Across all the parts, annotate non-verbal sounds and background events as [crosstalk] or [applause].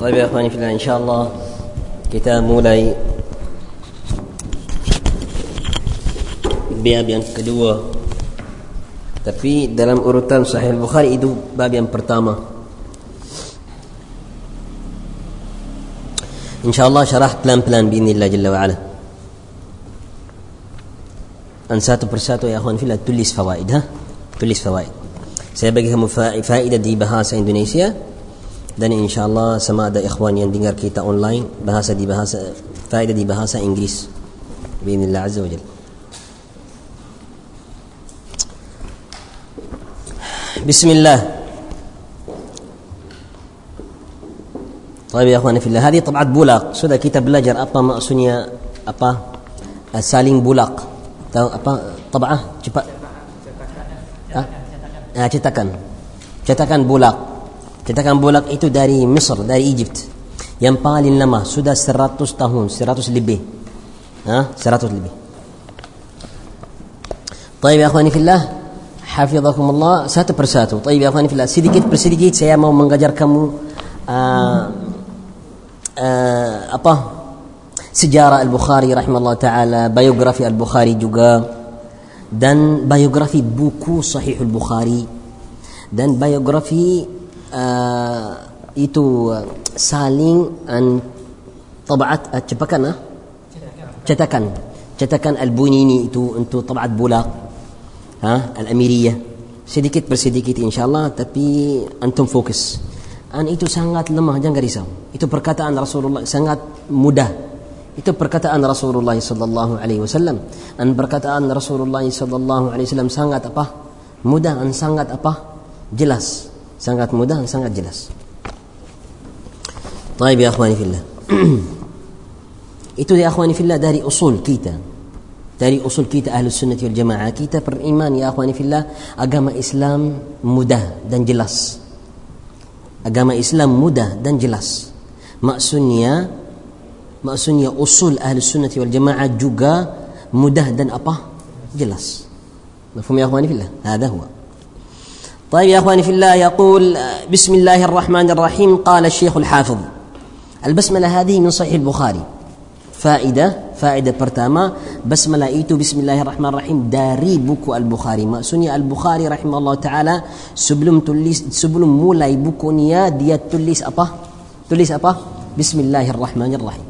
طيب يا اخواني في الله ان شاء الله kita mulai bab yang kedua tapi dalam urutan sahih bukhari itu bab yang pertama ان شاء الله شرحت pelan-pelan باذن الله جل وعلا ان satu persatu يا اخوان في الله tulis فوائد ها tulis فوائد saya bagi kamu faedah di bahasa Indonesia dan insyaallah sama ada ikhwan yang dengar kita online bahasa di bahasa faedah di bahasa Inggeris. Binillah azza wajal. Bismillah. Tapi ya akhwan fil hadi tabat bulaq. Sudah kita belajar apa maksudnya apa? Eh, saling bulaq. Tahu apa? Tabah? Cepat. Cetakan. Ah, cetakan. Cetakan bulaq. cetakan bulaq itu dari مصر dari Egypt yang paling lama sudah seratus tahun seratus lebih ها seratus lebih طيب يا أخواني في الله حفظكم الله satu persatu طيب يا أخواني في الله sedikit bersedikit saya mau mengajar kamu آه آه apa sejarah البخاري رحمه الله تعالى biografi البخاري juga dan biografi buku صحيح البخاري dan biografi uh, itu saling an tabaat uh, cepakan ah? Cetakan. Cetakan al-bunini itu untuk tabaat bulak ha? Al-amiriyah. Sedikit bersedikit insyaallah tapi antum fokus. An itu sangat lemah jangan risau. Itu perkataan Rasulullah sangat mudah. Itu perkataan Rasulullah sallallahu alaihi wasallam. An perkataan Rasulullah sallallahu alaihi wasallam sangat apa? Mudah dan sangat apa? Jelas sangat mudah dan sangat jelas. Taib ya akhwani fillah. Itu ya akhwani fillah dari usul kita. Dari usul kita ahli sunnah wal jamaah kita beriman ya akhwani fillah agama Islam mudah dan jelas. Agama Islam mudah dan jelas. Maksudnya maksudnya usul ahli sunnah wal jamaah juga mudah dan apa? Jelas. Mafhum ya akhwani fillah. Hada huwa. طيب يا إخواني في الله يقول بسم الله الرحمن الرحيم قال الشيخ الحافظ. البسملة هذه من صحيح البخاري. فائدة فائدة برتاما بسملة itu بسم الله الرحمن الرحيم dari buku البخاري maksudnya البخاري رحمه الله تعالى sebelum tulis sebelum mulai bukunya dia tulis apa tulis apa بسم الله الرحمن الرحيم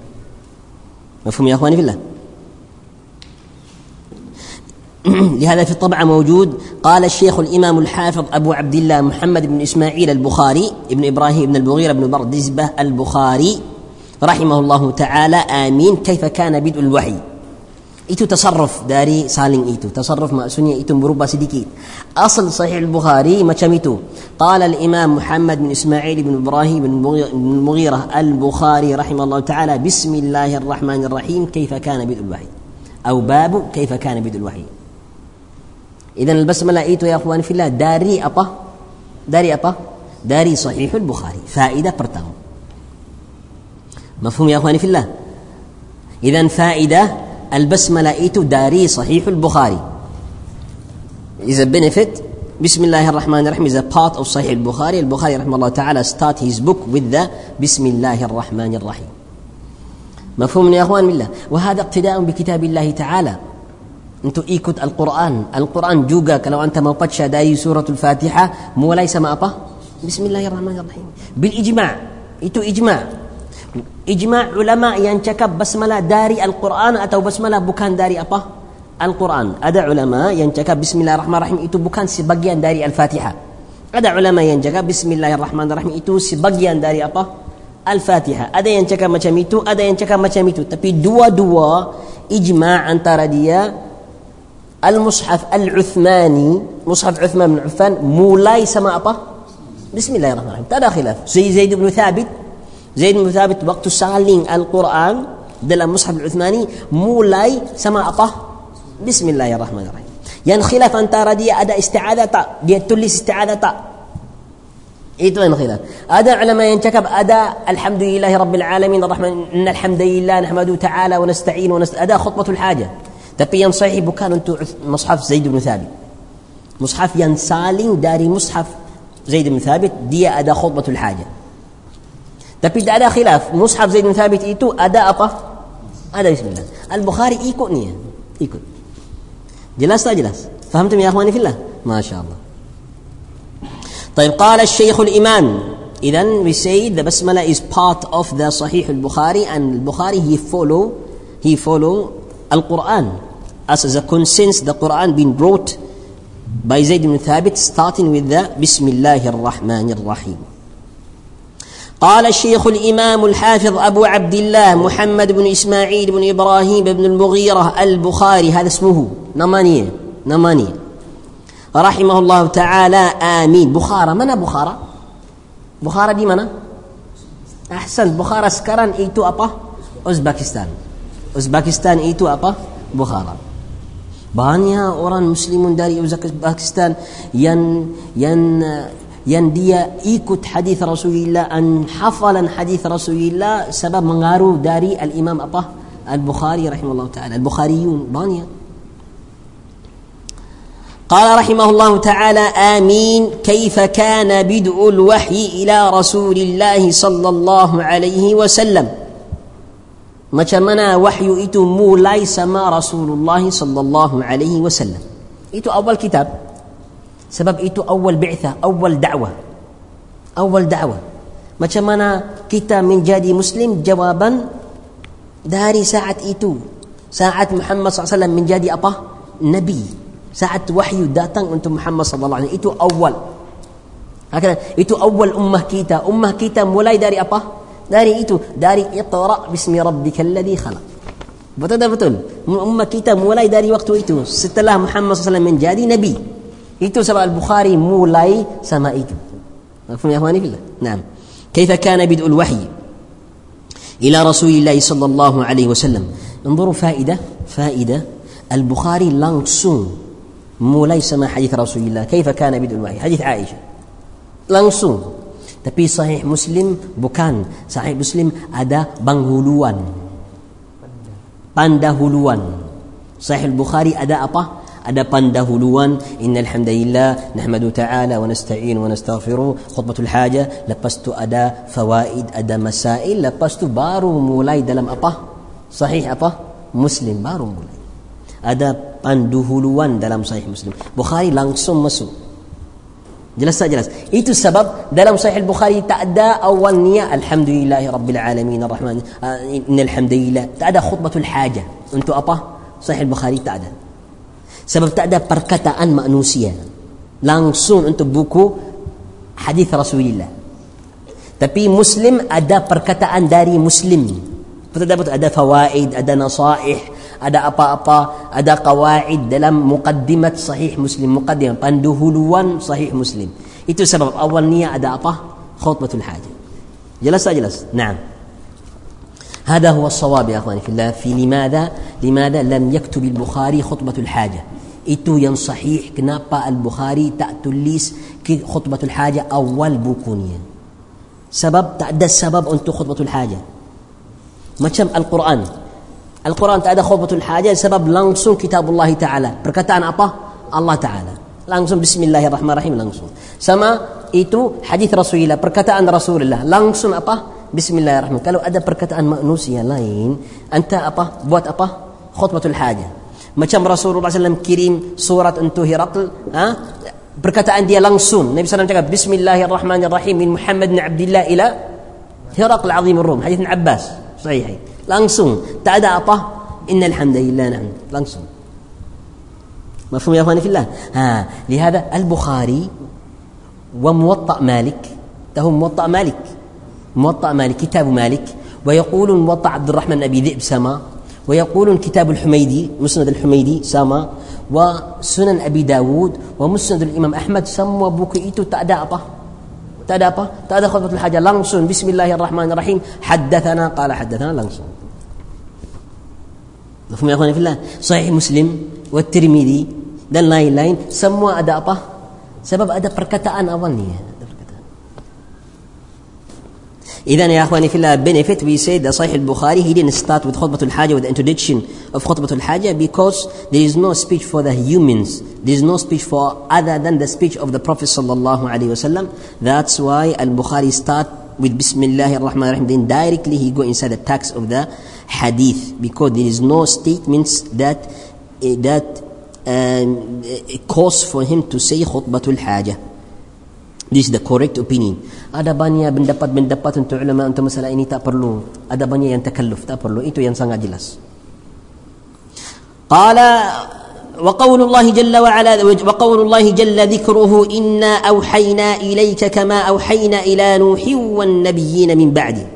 مفهوم يا اخواني في الله [clears throat] لهذا في الطبعة موجود. قال الشيخ الإمام الحافظ أبو عبد الله محمد بن إسماعيل البخاري ابن إبراهيم بن البغير بن بردزبة البخاري رحمه الله تعالى. آمين. كيف كان بدء الوحي؟ itu تصرف dari salin itu. تصرف maksudnya itu merubah sedikit أصل صحيح البخاري macam itu قال الإمام محمد بن إسماعيل بن إبراهيم بن المغيرة البخاري رحمه الله تعالى. بسم الله الرحمن الرحيم. كيف كان بدء الوحي؟ أو باب كيف كان بدء الوحي؟ إذا البسملة itu يا أخواني في الله. dari apa داري أبا داري صحيح البخاري. فائدة برتاو مفهوم يا أخواني في الله. إذا فائدة البسملة إيتو داري صحيح البخاري. إذا benefit. بسم الله الرحمن الرحيم إذا part of صحيح البخاري البخاري رحمه الله تعالى start his book with the بسم الله الرحمن الرحيم مفهوم يا أخوان بالله وهذا اقتداء بكتاب الله تعالى. Untuk ikut Al-Quran. Al-Quran juga kalau anda mau baca dari suratul Fatihah mulai sama apa? Bismillahirrahmanirrahim. Bil ijma' itu ijma'. Ijma' ulama yang cakap basmalah dari Al-Quran atau basmalah bukan dari apa? Al-Quran. Ada ulama yang cakap Bismillahirrahmanirrahim itu bukan sebagian dari Al-Fatihah. Ada ulama yang cakap Bismillahirrahmanirrahim itu sebagian dari apa? Al-Fatihah. Ada yang cakap macam itu, ada yang cakap macam itu. Tapi dua-dua ijma' antara dia المصحف العثماني مصحف عثمان بن عفان مولاي سما أبا؟ بسم الله الرحمن الرحيم. ترى خلاف. زي زيد بن ثابت. زيد بن ثابت وقت سالين القرآن دل المصحف العثماني مولاي سما أبا؟ بسم الله الرحمن الرحيم. يعني خلاف أنت دي أدا استعاذة دي تلس استعاذة itu yang khilaf ada ulama yang cakap ada alhamdulillahi rabbil alamin arrahman innal hamdalillah nahmadu ta'ala wa nasta'in wa nasta'in ada khutbatul hajah Tapi yang sahih bukan untuk mushaf Zaid bin Thabit. Mushaf yang saling dari mushaf Zaid bin Thabit dia ada khutbatul hajah. Tapi tak ada khilaf. Mushaf Zaid bin Thabit itu ada apa? Ada bismillah. Al-Bukhari ikut ni. Ikut. Jelas tak jelas? يا اخواني في الله؟ ما شاء الله. طيب قال الشيخ الامام اذا we say the basmala is part of the Sahih al-Bukhari and al-Bukhari he follow he follow al-Quran as the consensus the Quran being brought by Zayd ibn Thabit starting with the Bismillah ar-Rahman ar-Rahim قال الشيخ الإمام الحافظ أبو عبد الله محمد بن إسماعيل بن إبراهيم بن المغيرة البخاري. هذا اسمه. نمانية. نمانية. رحمه الله تعالى. آمين. بخارى من بخارى بخارى دي mana أحسن. بخارى sekarang itu apa Uzbekistan Uzbekistan itu apa Bukhara banyak orang muslimun dari Uzbekistan yang yang yang dia ikut hadis Rasulullah an hafalan hadis Rasulullah sebab mengaruh dari al-Imam apa Al-Bukhari rahimahullah taala Al-Bukhariyun banyak قال رحمه الله تعالى آمين كيف كان بدء الوحي إلى رسول الله صلى الله عليه وسلم macam mana wahyu itu mulai sama Rasulullah sallallahu alaihi wasallam? Itu awal kitab. Sebab itu awal bi'tha awal dakwah awal dakwah macam mana kita menjadi muslim? Jawaban dari saat itu saat Muhammad SAW menjadi apa? Nabi. Saat wahyu datang untuk Muhammad SAW itu awal. Itu awal ummah kita. Ummah kita mulai dari apa dari itu dari iqra bismi rabbikal ladzi khalaq betul tak betul ummah kita mulai dari waktu itu setelah Muhammad SAW menjadi nabi itu sebab البخاري مولاي سما itu مفهوم يا اخواني بالله نعم كيف كان بدء الوحي إلى رسول الله صلى الله عليه وسلم انظروا فائده فائده البخاري langsung mulai sama حديث رسول الله كيف كان بدء الوحي حديث عائشه langsung tapi sahih muslim bukan. Sahih muslim ada penghuluan pendahuluan sahih bukhari ada apa? Ada pendahuluan innal hamdalillah nahmadu ta'ala wa nasta'in wa nastaghfiru khutbatul haja. Lepas tu ada fawaid ada masail. Lepas tu baru mulai dalam apa? Sahih apa? Muslim. Baru mulai. Ada pendahuluan dalam sahih muslim. Bukhari langsung masuk جلس جلس إيه السبب ده لو صحيح البخاري tak ada awalnya الحمد لله رب العالمين الرحمن إن الحمد لله tak ada خطبة الحاجة untuk apa صحيح البخاري tak ada sebab tak ada perkataan manusia langsung untuk buku حديث رسول الله تبي مسلم أدا بركة أن داري مسلم فتدبت أدى فوائد أدا نصائح ada apa-apa ada qawaid dalam muqaddimat sahih muslim muqaddimah panduhuluan sahih muslim itu sebab awal niat ada apa khutbatul hajah jelas tak jelas na'am هذا هو الصواب يا اخواني في الله في لماذا لماذا لم يكتب البخاري خطبة الحاجة itu yang sahih kenapa Al-Bukhari tak tulis خطبة الحاجة awal bukunya sebab tak ada sebab untuk خطبة الحاجة macam Al-Quran القرآن تأدى خطبة الحاجة sebab langsung كتاب الله تعالى perkataan apa الله تعالى langsung بسم الله الرحمن الرحيم langsung sama itu حديث رسول الله perkataan رسول الله langsung apa بسم الله الرحمن الرحيم kalau ada perkataan manusia lain untuk apa buat apa خطبة الحاجة ما كم رسول الله صلى الله عليه وسلم كريم سورة أنتو هرقل ها أه؟ بركتان دي لانسون النبي صلى الله عليه وسلم بسم الله الرحمن الرحيم من محمد بن عبد الله إلى هرقل العظيم الروم حديث عباس صحيح Langsung. Tak ada apa? Inna alhamdulillah. Langsung. مفهوم يا اخواني في الله ها لهذا البخاري وموطأ مالك تهم موطأ مالك موطأ مالك كتاب مالك ويقولون موطأ عبد الرحمن أبي ذئب سما ويقولون كتاب الحميدي مسند الحميدي سما وسنن أبي داود ومسند الإمام أحمد سموا بوكيتو تأدى أبا تأدى أبا تأدى خطبة الحاجة langsung بسم الله الرحمن الرحيم حدثنا قال حدثنا langsung مفهوم يا أخواني في الله صحيح مسلم والترمذي dan lain-lain semua ada apa sebab ada perkataan awalnya إذا يا أخواني في الله benefit we say the Sahih al-Bukhari he didn't start with خطبة الحاجة with the introduction of خطبة الحاجة because there is no speech for the humans there is no speech for other than the speech of the Prophet الله عليه وسلم that's why al-Bukhari start with Bismillah ar-Rahman ar-Rahim, then directly he go inside the text of the hadith because there is no statements that uh, that um, cause for him to say khutbatul hajah. This is the correct opinion. Ada banyak pendapat-pendapat untuk ulama untuk masalah ini tak perlu. Ada banyak yang takalluf tak perlu. Itu yang sangat jelas. Qala وقول الله جل وعلا وقول الله جل ذكره إنا أوحينا إليك كما أوحينا إلى نوح والنبيين من بعده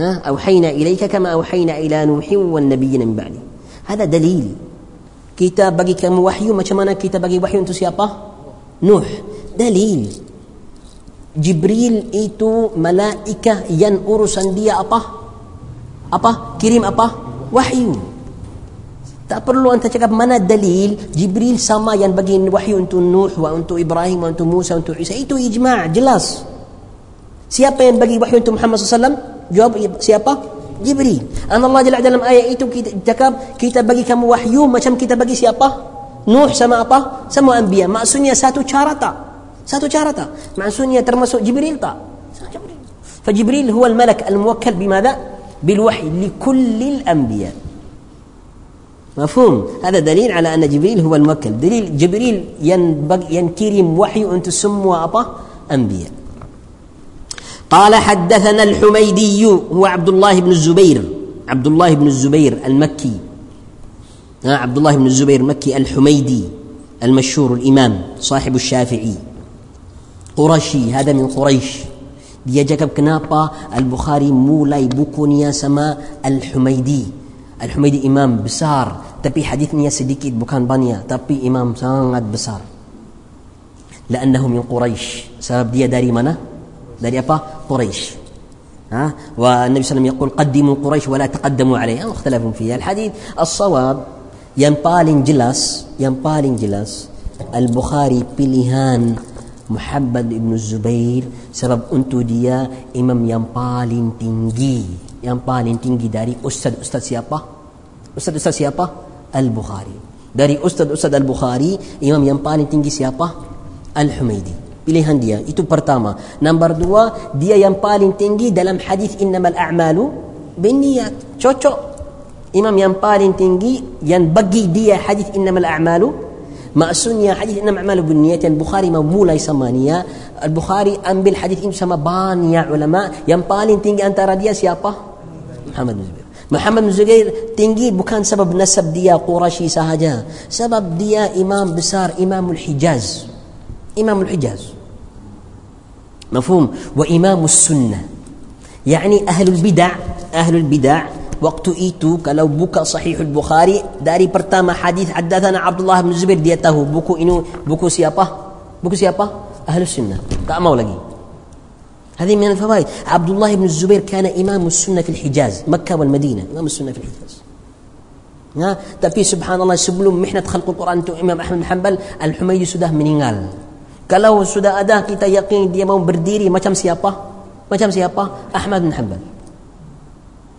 أوحينا إليك كما أوحينا إلى نوح والنبيين من بعده هذا دليل. كتاب بقي كم وحي ما كمان كتاب بقي وحي أنت سيابا نوح. دليل. جبريل إيتو ملائكة ين أرسن دي أبا أبا كريم أبا وحي Tak perlu anda cakap mana dalil Jibril sama yang bagi wahyu untuk Nuh wa untuk Ibrahim wa untuk Musa untuk Isa itu ijma' jelas siapa yang bagi wahyu untuk Muhammad SAW jawab siapa Jibril Allah Jalla dalam ayat itu kita cakap kita bagi kamu wahyu macam kita bagi siapa Nuh sama apa sama anbiya maksudnya satu cara tak satu cara tak maksudnya termasuk Jibril tak فجبريل هو الملك الموكل بماذا بالوحي لكل الأنبياء مفهوم؟ هذا دليل على أن جبريل هو الموكل. دليل جبريل ينكرم وحي أن تسموا أبا أنبياء. قال حدثنا الحميدي هو عبد الله بن الزبير. عبد الله بن الزبير المكي. عبد الله بن الزبير المكي الحميدي المشهور الإمام صاحب الشافعي. قرشي هذا من قريش. dia cakap kenapa Al-Bukhari mulai bukunya sama Al-Humaidi الحميدي إمام بسار تبي tapi hadisnya sedikit bukan banyak. Tapi imam sangat بسار لأنه من قريش سبب دي داري منا داري أبا قريش ها والنبي صلى الله عليه وسلم يقول قدموا قريش ولا تقدموا عليه اختلفوا فيها الحديث الصواب ينبال جلاس ينبال جلاس البخاري بليهان محمد بن الزبير سبب أنتو دي إمام ينبال تنجي ينبال تنجي داري أستاذ أستاذ سيابا Ustaz-ustaz siapa? Al-Bukhari. Dari ustaz-ustaz Al-Bukhari, imam yang paling tinggi siapa? Al-Humaidi. Pilihan dia. Itu pertama. Nombor dua, dia yang paling tinggi dalam hadis innamal a'malu bin niyat. Cocok. Imam yang paling tinggi yang bagi dia hadis innamal a'malu maksudnya hadis innamal a'malu bin niyat yang Bukhari mau mulai sama niat Al-Bukhari ambil hadis ini sama banyak ulama yang paling tinggi antara dia siapa? محمد بن زبير محمد بن زبير تنجي بكان سبب نسب ديا قرشي سهجا sebab dia إمام besar إمام الحجاز إمام الحجاز مفهوم وإمام السنة يعني أهل البدع أهل البدع waktu itu kalau buka صحيح البخاري dari pertama حديث حدثنا عبد الله بن زبير dia tahu buku ini buku siapa buku siapa أهل السنة كأما ولقي هذه من الفوائد عبد الله بن الزبير كان إمام السنة في الحجاز مكة والمدينة. إمام السنة في الحجاز. ها؟ طيب تفي سبحان الله سبلهم محنة خلق القرآن تو إمام أحمد بن حنبل الحمي سده من ينال كلو سده أداه كي تيقين دي مو برديري ما كم سيابا؟ ما كم سيابا؟ أحمد بن حنبل.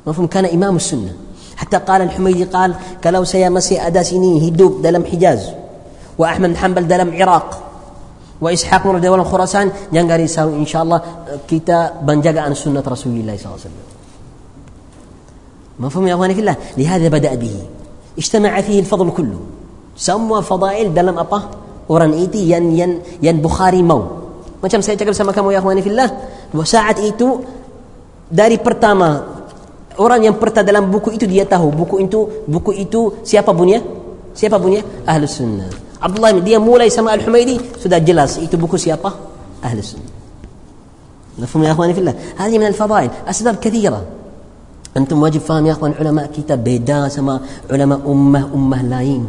مفهوم؟ كان إمام السنة. حتى قال الحميدي قال كلو سيا مسي أدا سيني هدوب دلم حجاز. وأحمد بن حنبل دلم عراق. wa Ishaq bin Radiyallahu anhu Khurasan yang dari sahur insyaallah eh, kita penjagaan sunnah Rasulullah SAW alaihi Mafhum ya wanita lah. Lihatlah bada bihi Ijtama'a fihi al-fadl kullu. Semua fadail dalam apa? Orang itu yang yang yang Bukhari mau. Macam saya cakap sama kamu ya wanita fillah, saat itu dari pertama orang yang pertama dalam buku itu dia tahu buku itu buku itu siapa bunyinya? Siapa bunyinya? Ahlus sunnah. Abdullah dia mulai sama Al-Humaidi sudah jelas itu buku siapa? Ahli Sunnah. مفهوم يا اخواني في الله هذه من الفضائل اسباب كثيره أنتم واجب فاهم يا اخوان علماء كتاب بيدا سما علماء امه امه lain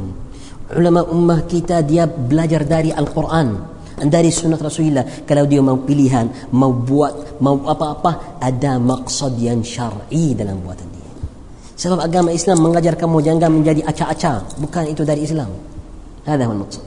علماء امه kita dia belajar dari Al-Quran dari sunnah Rasulullah kalau dia mau pilihan mau buat mau apa-apa ada maksud yang syar'i dalam buatan dia sebab agama Islam mengajar kamu jangan menjadi acak-acak bukan itu dari Islam هذا هو المقصود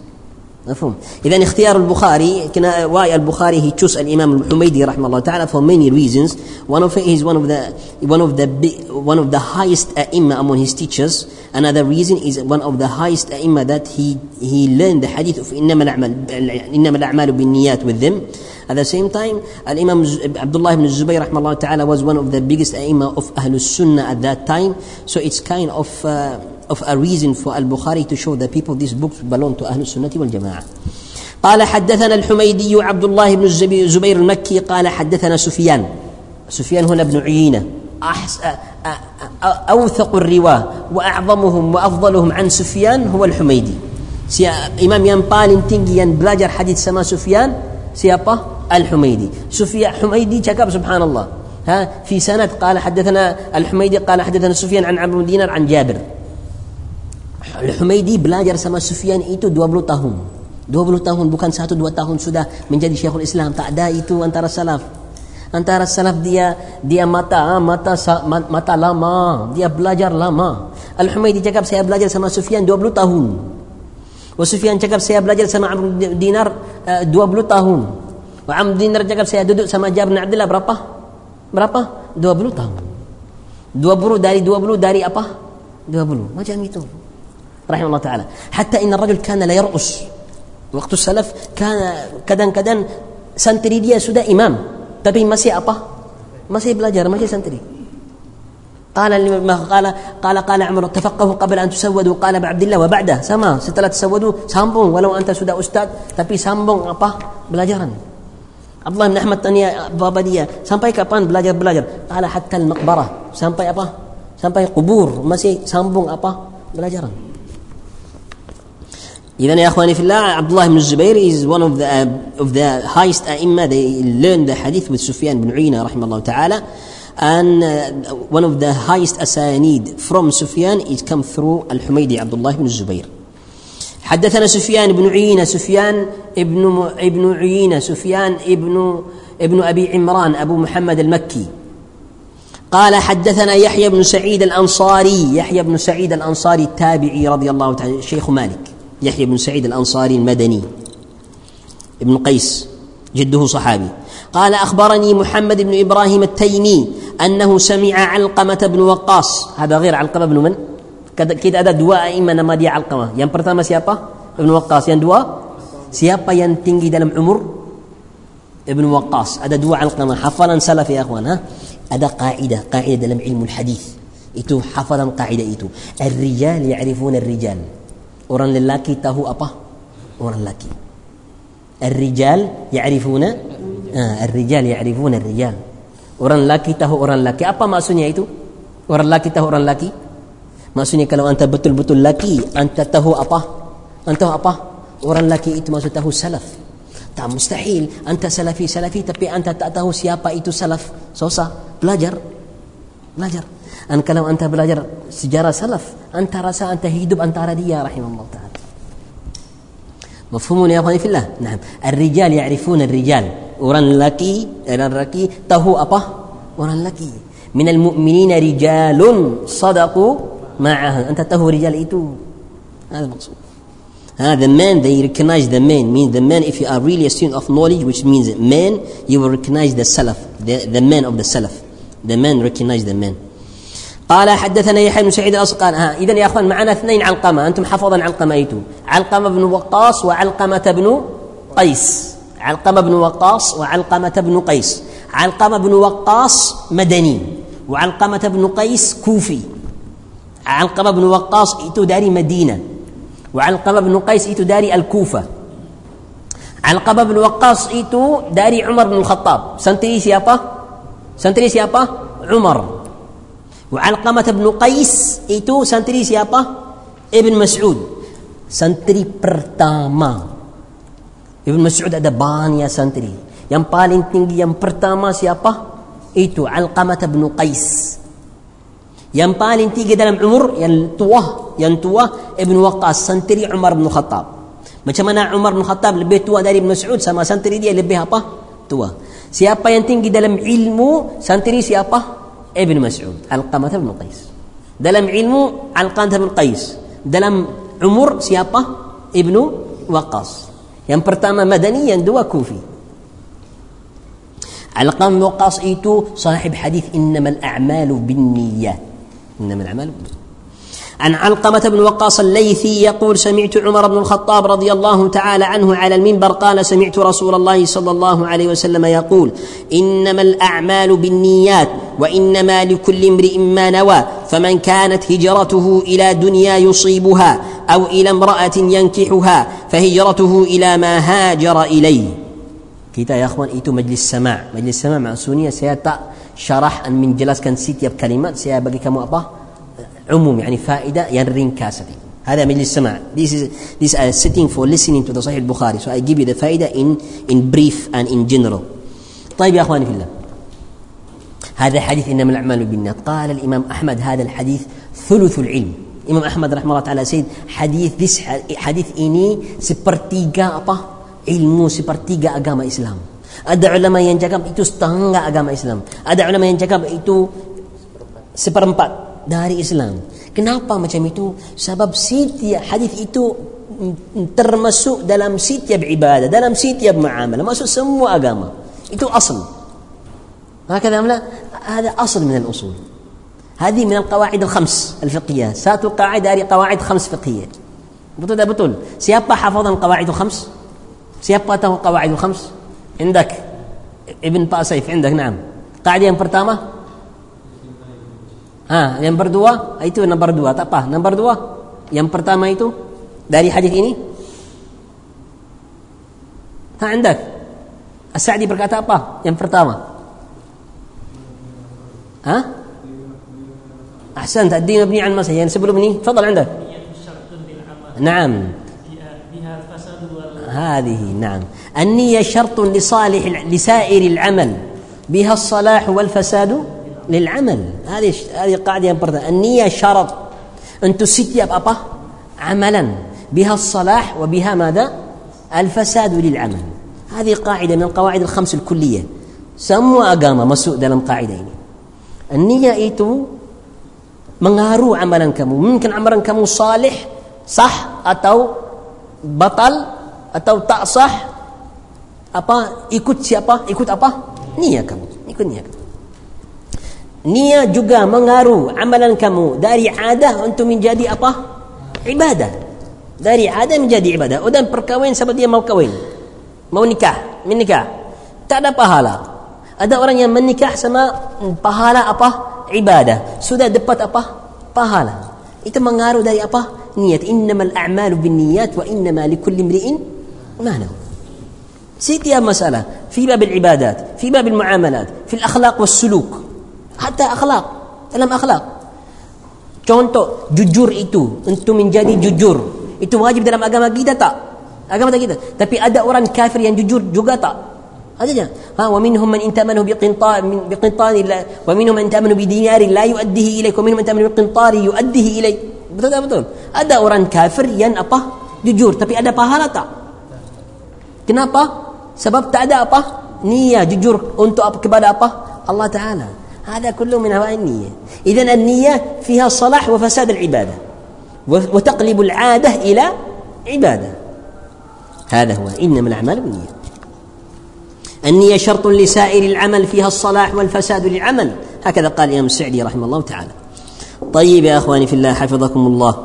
مفهوم إذا اختيار البخاري why البخاري he chose الإمام الحميدي رحمه الله تعالى for many reasons one of it is one of the one of the one of the highest أئمة among his teachers another reason is one of the highest أئمة that he he learned the hadith of إنما الأعمال إنما الأعمال بالنيات with them at the same time الله بن الزبير رحمه الله تعالى was one of the biggest أئمة of أهل السنة at that time so it's kind of uh, of a reason for Al-Bukhari to show the people these books belong to أهل السنة والجماعة قال حدثنا الحميدي عبد الله بن الزبير المكي قال حدثنا سفيان. سفيان هنا بن عيينة. أوثق الرواة وأعظمهم وأفضلهم عن سفيان هو الحميدي. إمام yang paling tinggi yang belajar hadis sama Sufyan siapa الحميدي. سفيان حميدي cakap سبحان الله. ها في سند قال حدثنا الحميدي قال حدثنا سفيان عن عمرو دينار عن جابر. Al-Humaidi belajar sama Sufyan itu 20 tahun. 20 tahun bukan satu dua tahun sudah menjadi Syekhul Islam. Tak ada itu antara salaf. Antara salaf dia dia mata mata mata lama, dia belajar lama. Al-Humaidi cakap saya belajar sama Sufyan 20 tahun. Wa Sufyan cakap saya belajar sama Amr Dinar uh, 20 tahun. Wa Amr Dinar cakap saya duduk sama Jabir bin Abdullah berapa? Berapa? 20 tahun. 20 dari 20 dari apa? 20. Macam itu. رحمه الله تعالى. حتى إن الرجل كان لا يرأس وقت السلف كان kadang kadang santri dia sudah إمام tapi masih apa masih belajar masih santri قال ما قال قال قال عمر تفقهوا قبل أن تسودوا. قال عبد الله وبعده sama setelah تسودوا sambung walau أنت sudah أستاذ tapi sambung apa belajar عبد الله بن أحمد tanya bapa dia sampai kapan belajar belajar قال حتى المقبرة sampai apa sampai kubur masih sambung apa pelajaran إذا يا أخواني في الله عبد الله بن الزبير is one of the uh, of the highest أئمة. They learned the hadith with Sufyan bin عيينة رحمه الله تعالى. And uh, one of the highest أسانيد from Sufyan is come through الحميدي عبد الله بن الزبير حدثنا سفيان بن عيينة سفيان ابن ابن عيينة سفيان ابن ابن أبي عمران أبو محمد المكي. قال حدثنا يحيى بن سعيد الأنصاري يحيى بن سعيد الأنصاري التابعي رضي الله تعالى شيخ مالك. يحيى بن سعيد الأنصاري المدني ابن قيس جده صحابي. قال أخبرني محمد بن إبراهيم التيمي أنه سمع علقمة بن وقاص. هذا غير علقمة بن من؟ kita ada dua إمام nama dia علقمة. yang pertama siapa ابن وقاص. yang dua siapa yang tinggi dalam عمر ابن وقاص. ada dua علقمة. hafallah سلف يا أخوان ها؟ ada قاعدة قاعدة dalam علم الحديث. itu hafallah قاعدة itu الرجال يعرفون الرجال. Orang lelaki tahu apa? Orang lelaki. الرجال يعرفون ah, الرجال يعرفون الرجال. Orang lelaki tahu orang lelaki. Apa maksudnya itu? Orang lelaki tahu orang lelaki? Maksudnya kalau anta betul-betul lelaki, anta tahu apa? Anta tahu apa? Orang lelaki itu maksud tahu salaf. Tak mustahil anta salafi salafi tapi anta tak tahu siapa itu salaf. Susah. Belajar. Belajar. أن كلام أنت بلاجر سجارة سلف أنت رسا أنت هيدب أنت رديا رحمه الله تعالى. مفهوم يا أخواني في الله؟ نعم. الرجال يعرفون الرجال. orang lelaki orang lelaki tahu apa orang lelaki من المؤمنين رجال صدقوا ما. أنت tahu رجال itu. هذا المقصود. Uh, the man, they recognize the man. Means the man, if you are really a student of knowledge, which means man, you will recognize the salaf, the, the man of the salaf. The man recognize the man. قال حدثنا يحيى بن سعيد قال ها اذا يا أخوان معنا اثنين علقمة. أنتم حفظا علقمة itu علقمة بن وقاص وعلقمة بن قيس. علقمة بن وقاص وعلقمة بن قيس. علقمة بن وقاص مدني وعلقمة بن قيس كوفي. علقمة بن وقاص itu dari مدينة وعلقمة بن قيس itu dari الكوفة. علقمة بن وقاص itu dari عمر بن الخطاب. santri siapa؟ santri siapa؟ عمر. علقمة بن قيس itu santri siapa? Ibn Mas'ud. Santri pertama. Ibn Mas'ud ada banyak santri. Yang paling tinggi yang pertama siapa? Itu Alqamah bin Qais. Yang paling tinggi dalam umur yang tua, yang tua Ibn Waqqas santri Umar bin Khattab. Macam mana Umar bin Khattab lebih tua dari Ibn Mas'ud sama santri dia lebih apa? Tua. Siapa yang tinggi dalam ilmu? Santri? Siapa? ابن مسعود القمة بن قيس. دلم علم علقانة بن قيس. دلم عمر سيابة ابن وقاص. ينبرتاما مدنيا يندو كوفي علقان وقاص ايتو صاحب حديث إنما الأعمال بالنية. إنما الأعمال بالنية. عن علقمة بن وقاص الليثي يقول سمعت عمر بن الخطاب رضي الله تعالى عنه على المنبر قال سمعت رسول الله صلى الله عليه وسلم يقول إنما الأعمال بالنيات وإنما لكل امرئ ما نوى فمن كانت هجرته إلى دنيا يصيبها أو إلى امرأة ينكحها فهجرته إلى ما هاجر إليه. Kita ya akhwan itu majlis sama. Majlis sama maksudnya tak syarah من menjelaskan setiap kalimat. Saya bagi kamu apa? عموم يعني فائدة يرين كاسدي. هذا من السماع. This is this uh, is a setting for listening to the صحيح البخاري so I give you the فائدة in in brief and in general. طيب يا أخواني في الله. هذا حديث إنما الأعمال بالنيات قال الإمام أحمد هذا الحديث ثلث العلم. إمام أحمد رحمه الله تعالى سيد حديث this حديث إني سبرتيجا أبا علمه سبرتيجا أجمع إسلام. ada ulama yang cakap itu setengah agama Islam. Ada ulama yang cakap itu seperempat. Dari Islam. Kenapa macam itu? Sebab setiap hadis itu termasuk dalam setiap ibadah, dalam setiap muamalah, masuk semua agama. Itu asal. هكذا لا هذا أصل من الأصول هذه من القواعد الخمس الفقهية ساتو قاعدة هذه قواعد خمس فقهية betul tak betul siapa hafazan qawaid khams siapa tahu qawaid khams عندك ابن باسيف عندك نعم قاعدة yang pertama Ha, yang berdua itu nombor dua, tak apa. Nombor dua, yang pertama itu dari hadis ini. Ha, anda. As-Sa'di berkata apa? Yang pertama. Ha? Ahsan, tadi mabni an masa yang sebelum ini. Fadal anda. نعم هذه نعم النية شرط لصالح لسائر العمل بها الصلاح والفساد للعمل. هذه هذه قاعدة برضه النية شرط. أن تسيتي أبا عملا. بها الصلاح وبها ماذا؟ الفساد للعمل. هذه قاعدة من القواعد الخمس الكلية. سمو أقامة مسوء دلم قاعدين. النية إيتو مغارو عملا كمو. ممكن عملا كمو صالح صح أتو بطل أو تأصح أبا يكوت أبا يكوت أبا؟ نية كمو. يكوت نية كمو. niat juga mengaruh amalan kamu. Dari adah untuk menjadi apa? ibadah. Dari adah menjadi ibadah. Oh, dan perkawin sebab dia mau kawin mau nikah? Menikah? Tak ada pahala. Ada orang yang menikah sama pahala apa? ibadah. Sudah dapat apa? pahala. Itu mengaruh dari apa? niat. Innama al-a'malu bin niyat wa innama li kulli mri'in mana? setiap masalah. Fi bab ibadat, fi bab al-mu'amalat fi al-akhlaq wa suluk hatta akhlak. Dalam akhlak. Contoh jujur itu. Untuk menjadi jujur. Itu wajib dalam agama kita tak? Agama kita? Tapi ada orang kafir yang jujur juga tak? Saja ha wa minhum man intamanu bi qintar bi qintar wa minhum man intamanu bi dinar la yuaddihi ilaik wa minhum man intamanu bi qintar yuaddihi ilaik betul tak betul? Ada orang kafir yang apa? Jujur. Tapi ada pahala tak? Kenapa? Sebab tak ada apa? Niat jujur untuk apa kepada apa? Allah taala هذا كله من هواء النية. إذا النية فيها صلاح وفساد العبادة. وتقلب العادة إلى عبادة. هذا هو. إنما الأعمال بالنية. النية شرط لسائر العمل فيها الصلاح والفساد للعمل. هكذا قال الإمام السعدي رحمه الله تعالى. طيب يا أخواني في الله حفظكم الله.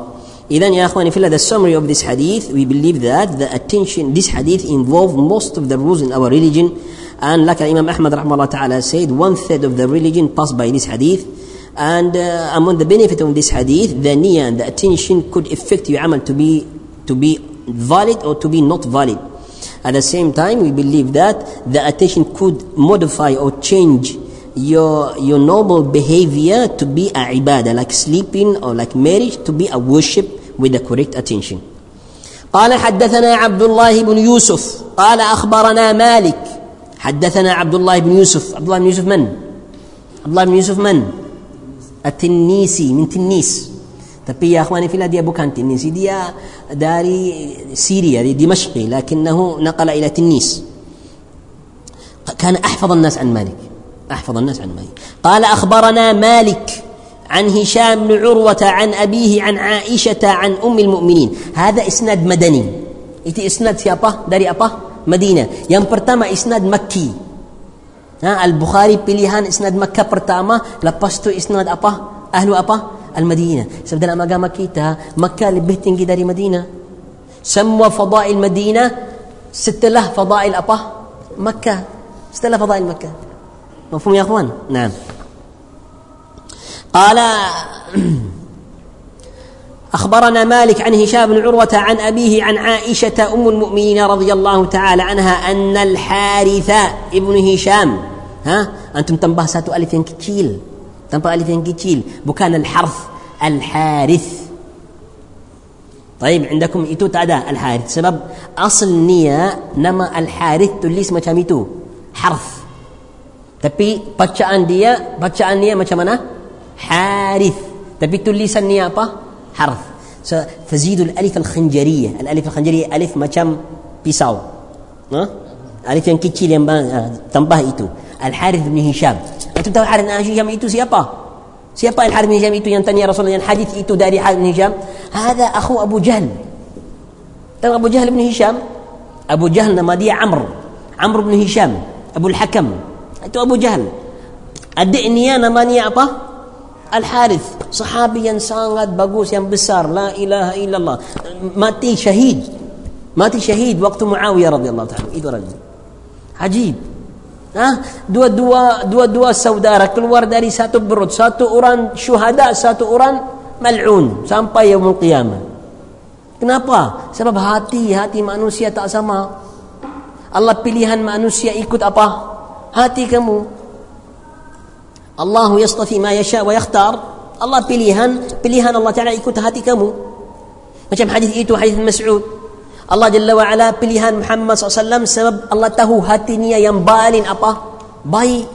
إذا يا أخواني في الله the summary of this hadith we believe that the attention this hadith involve most of the rules in our religion. And like Imam Ahmad rahmahullah ta'ala said, one third of the religion passed by this hadith. And uh, among the benefit of this hadith, the niyyah and the attention could affect your amal to be, to be valid or to be not valid. At the same time, we believe that the attention could modify or change your, your normal behavior to be a ibadah, like sleeping or like marriage, to be a worship with the correct attention. قال حدثنا عبد الله بن يوسف قال أخبرنا مالك حدثنا عبد الله بن يوسف. عبد الله بن يوسف من؟ عبد الله بن يوسف من؟ التنيسي من تنيس. tapi ya akhwani fillah dia bukan Tinisi dia dari Syria dari Dimashq لكنه نقل إلى تنيس. كان أحفظ الناس عن مالك. أحفظ الناس عن مالك. قال أخبرنا مالك عن هشام بن عروة عن أبيه عن عائشة عن أم المؤمنين. هذا إسناد مدني. Itu isnad siapa? Dari apa? Madinah. Yang pertama isnad Makki. Ha, Al-Bukhari pilihan isnad Makkah pertama, lepas tu isnad apa? Ahlu apa? Al-Madinah. Sebab dalam agama kita, Makkah lebih tinggi dari Madinah. Semua fadail Madinah setelah fadail apa? Makkah. Setelah fadail Makkah. مفهوم يا اخوان؟ نعم. قال أخبرنا مالك عن هشام بن عروة عن أبيه عن عائشة أم المؤمنين رضي الله تعالى عنها أن الحارث ابن هشام ها؟ أنتم تنبه ساتو ألف كتيل تنبه ألف كتيل بكان الحرث الحارث. طيب عندكم إتو تعدا الحارث. sebab asalnya nama الحارث tulis macam itu حرث. tapi bacaan dia bacaan dia macam mana حارث tapi tulisan ni حرف. فزيدوا الألف الخنجرية. الألف الخنجرية ألف macam pisau. ها؟ ألف yang kecil lain آه، tambah itu. الحارث بن هشام. أنتم تعرفوا الحارث بن هشام itu siapa? siapa الحارث بن هشام itu yang tanya رسول الله. يعني حديث itu dari حارث بن هشام. هذا أخو أبو جهل. أبو جهل بن هشام؟ أبو جهل nama dia عمرو. عمرو بن هشام. أبو الحكم. itu أبو جهل. adiknya namanya apa? Al-Harith sahabi yang sangat bagus yang besar. La ilaha illallah. Mati syahid. Mati syahid waktu Muawiyah radhiyallahu taala itu rajul ajib ha? Dua-dua dua-dua saudara keluar dari satu perut. Satu orang syuhada satu orang mal'un. Sampai yaumul qiyamah. Kenapa? Sebab hati hati manusia tak sama. Allah pilihan manusia ikut apa? Hati kamu الله يصطفي ما يشاء ويختار. الله بليهان بليهان الله تعالى يكون تهاتي كمو مثل حديث ايتو حديث مسعود الله جل وعلا pilihan محمد صلى الله عليه وسلم sebab الله tahu hatinya yang paling apa baik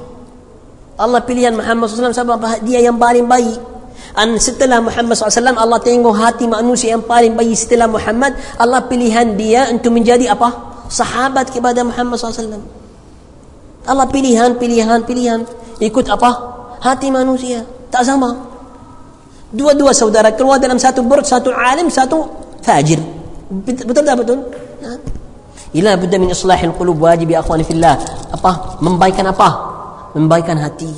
الله pilihan محمد صلى الله عليه وسلم sebab dia yang paling baik dan setelah محمد صلى الله عليه وسلم الله tengok hati manusia yang paling baik setelah محمد الله pilihan biar untuk menjadi apa صحابة kepada محمد صلى الله عليه وسلم الله pilihan pilihan pilihan ikut apa hati manusia tak sama dua-dua saudara keluar dalam satu burd satu alim satu fajir betul tak betul ila budda min islahil qulub wajib ya akhwani fillah apa membaikkan apa membaikkan hati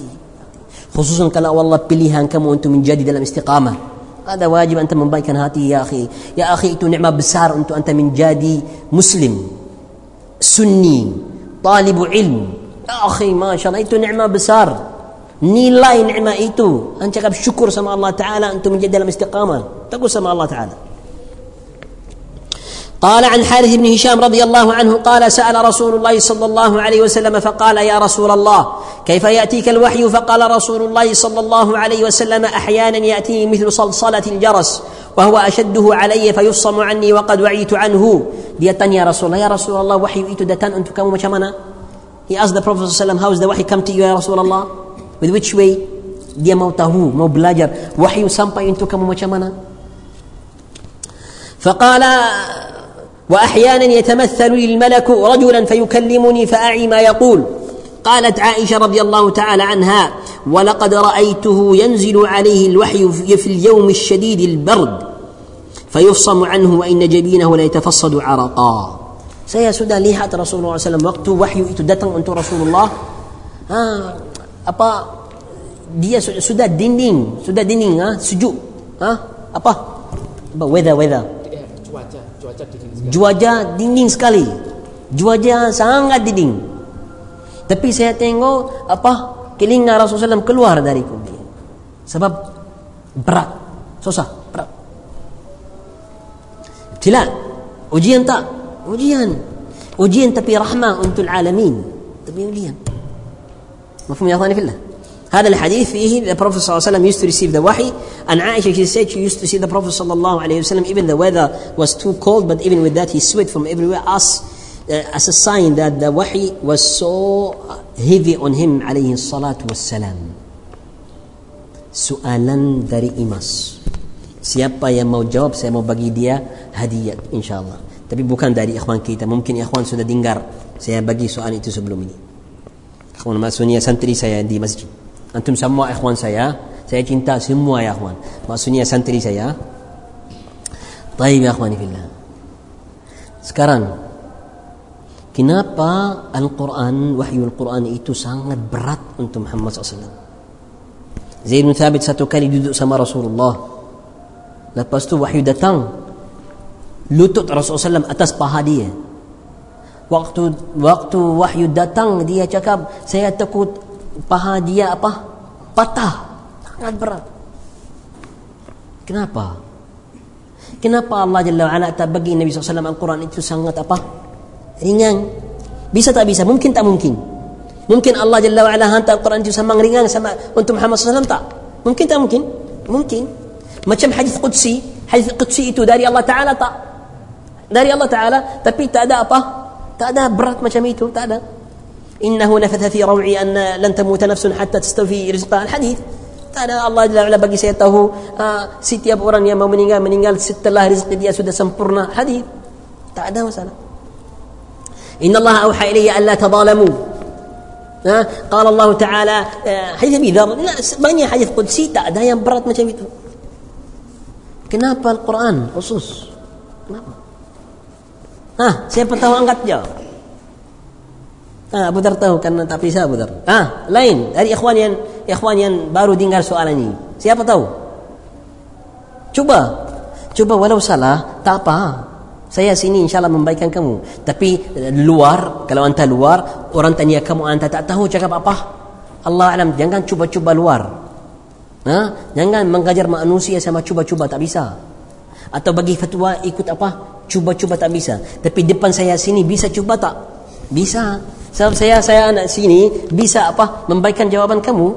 khususan kalau Allah pilihan kamu untuk menjadi dalam istiqamah هذا واجب أنت membaikkan hati ya akhi ya akhi itu nikmat besar untuk anta menjadi muslim sunni طالب علم Ya akhi, Masya Allah, itu ni'mah besar. nilai nikmat itu. An cakap syukur sama Allah taala antum menjadi dalam istiqamah. Takut sama Allah taala. قال عن حارث بن هشام رضي الله عنه قال سأل رسول الله صلى الله عليه وسلم فقال يا رسول الله كيف يأتيك الوحي فقال رسول الله صلى الله عليه وسلم أحيانا يأتيني مثل صلصلة الجرس وهو أشده علي فيصم عني وقد وعيت عنه ديتان يا رسول الله يا رسول الله وحي إيتو دتان أنت كم مشامنا he asked the prophet صلى الله عليه وسلم how is the وحي come to you يا رسول الله With which way? Dia mau tahu, mau belajar. Wahyu sampai untuk kamu macam mana? فقال واحيانا يتمثل لي الملك رجلا فيكلمني فاعي ما يقول قالت عائشه رضي الله تعالى عنها ولقد رايته ينزل عليه الوحي في اليوم الشديد البرد فيفصم عنه وان جبينه ليتفصد عرقا Saya sudah lihat Rasulullah SAW waktu wahyu itu datang untuk Rasulullah. Ha, apa dia sudah dinding sudah dinding ah ha? sejuk ah ha? apa? Apa weather weather. Kan cuaca cuaca dinding sekali. Cuaca dinding sekali. Cuaca sangat dinding. Tapi saya tengok apa kelinga Rasulullah SAW keluar dari kubur. Sebab berat susah berat. Tila ujian tak? Ujian. Ujian tapi rahmah untuk alamin. Tapi ujian. مفهوم يا اخواني في الله هذا الحديث فيه the Prophet صلى الله عليه وسلم used to receive the wahi and Aisha she used to see the Prophet صلى الله عليه وسلم even the weather was too cold but even with that he sweat from everywhere as uh, as a sign that the wahi was so heavy on him عليه الصلاة والسلام soalan dari Imas siapa yang mau jawab saya mau bagi dia hadiah insyaallah tapi bukan dari ikhwan kita mungkin ikhwan sudah dengar saya bagi soal itu sebelum ini Ikhwan maksudnya santri saya di masjid. Antum semua ikhwan saya, saya cinta semua ya ikhwan. Maksudnya santri saya. Taib ya ikhwani fillah. Sekarang Kenapa Al-Quran, wahyu Al-Quran itu sangat berat untuk Muhammad SAW? Zaid bin Thabit satu kali duduk sama Rasulullah. Lepas tu wahyu datang. Lutut Rasulullah SAW atas paha dia waktu waktu wahyu datang dia cakap saya takut paha dia apa? Patah. Sangat berat. Kenapa? Kenapa Allah Jalla wa'ala tak bagi Nabi SAW Al-Quran itu sangat apa? Ringan. Bisa tak bisa? Mungkin tak mungkin? Mungkin Allah Jalla wa'ala hantar Al-Quran itu sama ringan sama untuk Muhammad SAW tak? Mungkin tak mungkin? Mungkin. Macam hadis Qudsi. Hadis Qudsi itu dari Allah Ta'ala tak? Dari Allah Ta'ala tapi tak ada apa tak ada berat macam itu tak ada innahu nafatha fi raw'i an lan tamuta nafsun hatta tastawi rizqaha hadis tak ada Allah Jalla bagi saya tahu uh, setiap orang yang mau meninggal meninggal setelah rezeki dia sudah sempurna hadis tak ada masalah inna Allah auha ilayya alla tadalamu uh, qala Allah taala uh, hadis Abi Dzar banyak hadis qudsi tak ada yang berat macam itu kenapa Al-Quran khusus kenapa Ah, siapa tahu angkat jawab. Ah, Dar tahu karena tak bisa Abu Dar. Ah, lain dari ikhwan yang ikhwan yang baru dengar soalan ini. Siapa tahu? Cuba. Cuba walau salah, tak apa. Saya sini insyaAllah membaikkan kamu. Tapi luar, kalau anda luar, orang tanya kamu, anda tak tahu cakap apa. Allah alam, jangan cuba-cuba luar. Ha? Jangan mengajar manusia sama cuba-cuba, tak bisa. Atau bagi fatwa ikut apa? cuba-cuba tak bisa. Tapi depan saya sini bisa cuba tak? Bisa. Sebab saya saya anak sini bisa apa? Membaikkan jawaban kamu.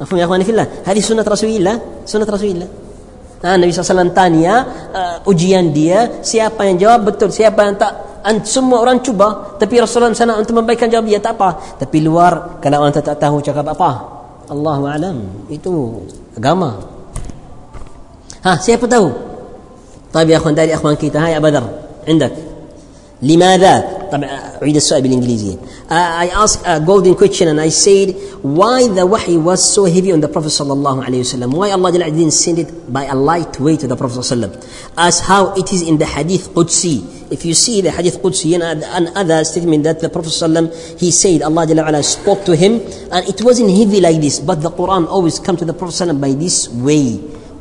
Mafhum ya akhwani fillah. Hadis sunnah Rasulullah sunnah Rasulullah ha, Nabi SAW tanya uh, ujian dia siapa yang jawab? Betul siapa yang tak? Semua orang cuba. Tapi Rasulullah sana untuk membaikkan jawab dia tak apa. Tapi luar kalau orang tak tahu cakap apa? Allahu alam. Itu agama siapa tahu طيب يا اخوان داري اخوان كيتا هاي بدر عندك لماذا طبعا اعيد السؤال بالانجليزيه uh, I asked a golden question and I said why the wahi was so heavy on the Prophet sallallahu alaihi wasallam why Allah didn't send it by a light way to the Prophet sallallahu as how it is in the hadith Qudsi if you see the hadith Qudsi and, and other statement that the Prophet sallallahu he said Allah Jalla spoke to him and it wasn't heavy like this but the Quran always come to the Prophet sallallahu by this way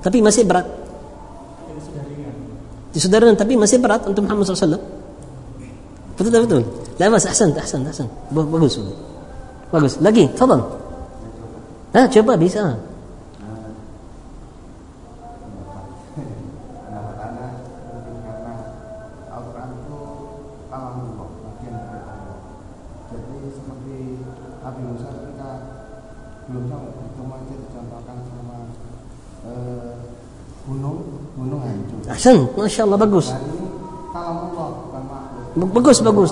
tapi masih berat sudah ringan tapi masih berat untuk Muhammad SAW betul tak betul لا بس أحسنت أحسنت أحسنت bagus bagus lagi تفضل ها coba bisa Ahsan, Masya Allah bagus. Bagus, bagus.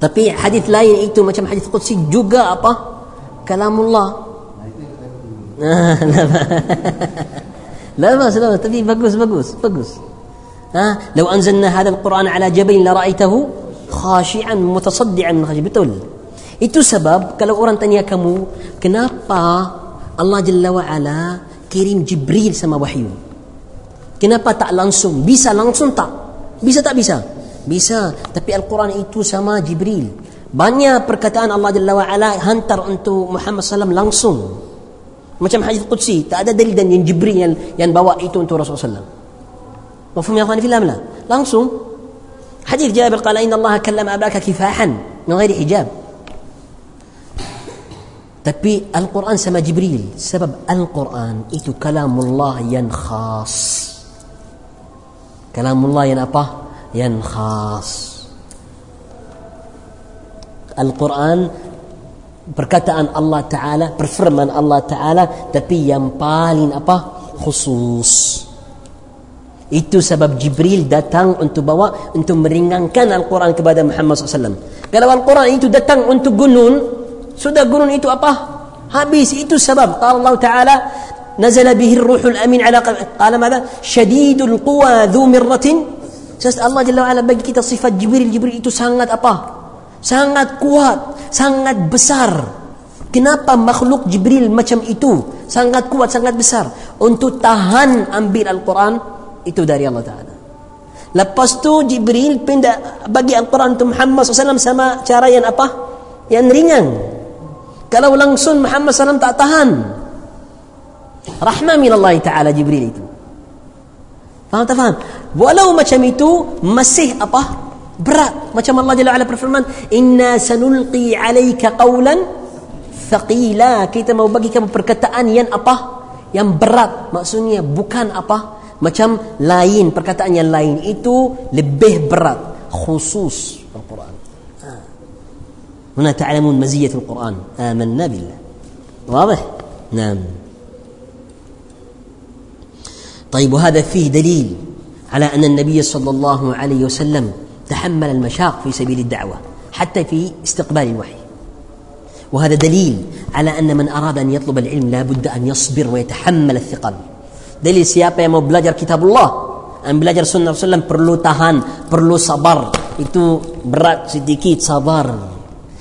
Tapi hadis lain itu macam hadis Qudsi juga apa? Kalamullah. لا بأس لا بأس tapi bagus bagus bagus ها لو أنزلنا هذا القرآن على جبل لرأيته خاشعا متصدعا من خشية betul itu sebab kalau orang tanya kamu kenapa Allah Jalla wa Ala kirim Jibril sama wahyu Kenapa tak langsung? Bisa langsung tak? Bisa tak bisa? Bisa. Tapi Al-Quran itu sama Jibril. Banyak perkataan Allah Jalla wa'ala hantar untuk Muhammad SAW langsung. Macam hadis Qudsi. Tak ada dalil dan yang Jibril yang, yang bawa itu untuk Rasulullah SAW. Mafhum ya akhwan filam lah. Langsung. Hadis Jabir qala inna Allah kallam abaka kifahan. Min ghairi hijab. Tapi Al-Quran sama Jibril. Sebab Al-Quran itu kalamullah yang khas. Kalamullah yang apa? Yang khas. Al-Quran perkataan Allah Ta'ala, perfirman Allah Ta'ala, tapi yang paling apa? Khusus. Itu sebab Jibril datang untuk bawa untuk meringankan Al-Quran kepada Muhammad SAW. Kalau Al-Quran itu datang untuk gunung, sudah gunung itu apa? Habis itu sebab. Allah Ta'ala, نزل به الروح الأمين على قال ماذا؟ شديد القوى ذو مرة Allah Jalla wa'ala bagi kita sifat Jibril. Jibril itu sangat apa? Sangat kuat, sangat besar. Kenapa makhluk Jibril macam itu? Sangat kuat, sangat besar. Untuk tahan ambil Al-Quran, itu dari Allah Ta'ala lepas tu Jibril pindah bagi Al-Quran untuk Muhammad SAW sama cara yang apa yang ringan kalau langsung Muhammad SAW tak tahan rahmah min Allah Ta'ala Jibril itu faham tak faham walau macam itu masih apa berat macam Allah Jalla wa'ala berfirman inna sanulqi alaika qawlan thaqila kita mau bagi kamu perkataan yang apa yang berat maksudnya bukan apa macam lain perkataan yang lain itu lebih berat khusus Al-Quran هنا تعلمون مزية القرآن آمنا بالله واضح نعم طيب وهذا فيه دليل على أن النبي صلى الله عليه وسلم تحمل المشاق في سبيل الدعوة حتى في استقبال الوحي. وهذا دليل على أن من أراد أن يطلب العلم لا بد أن يصبر ويتحمل الثقل. دليل سياق يا بلاجر كتاب الله أن بلاجر سنة الله وسلم برلو تهان برلو صبر itu berat sedikit sabar.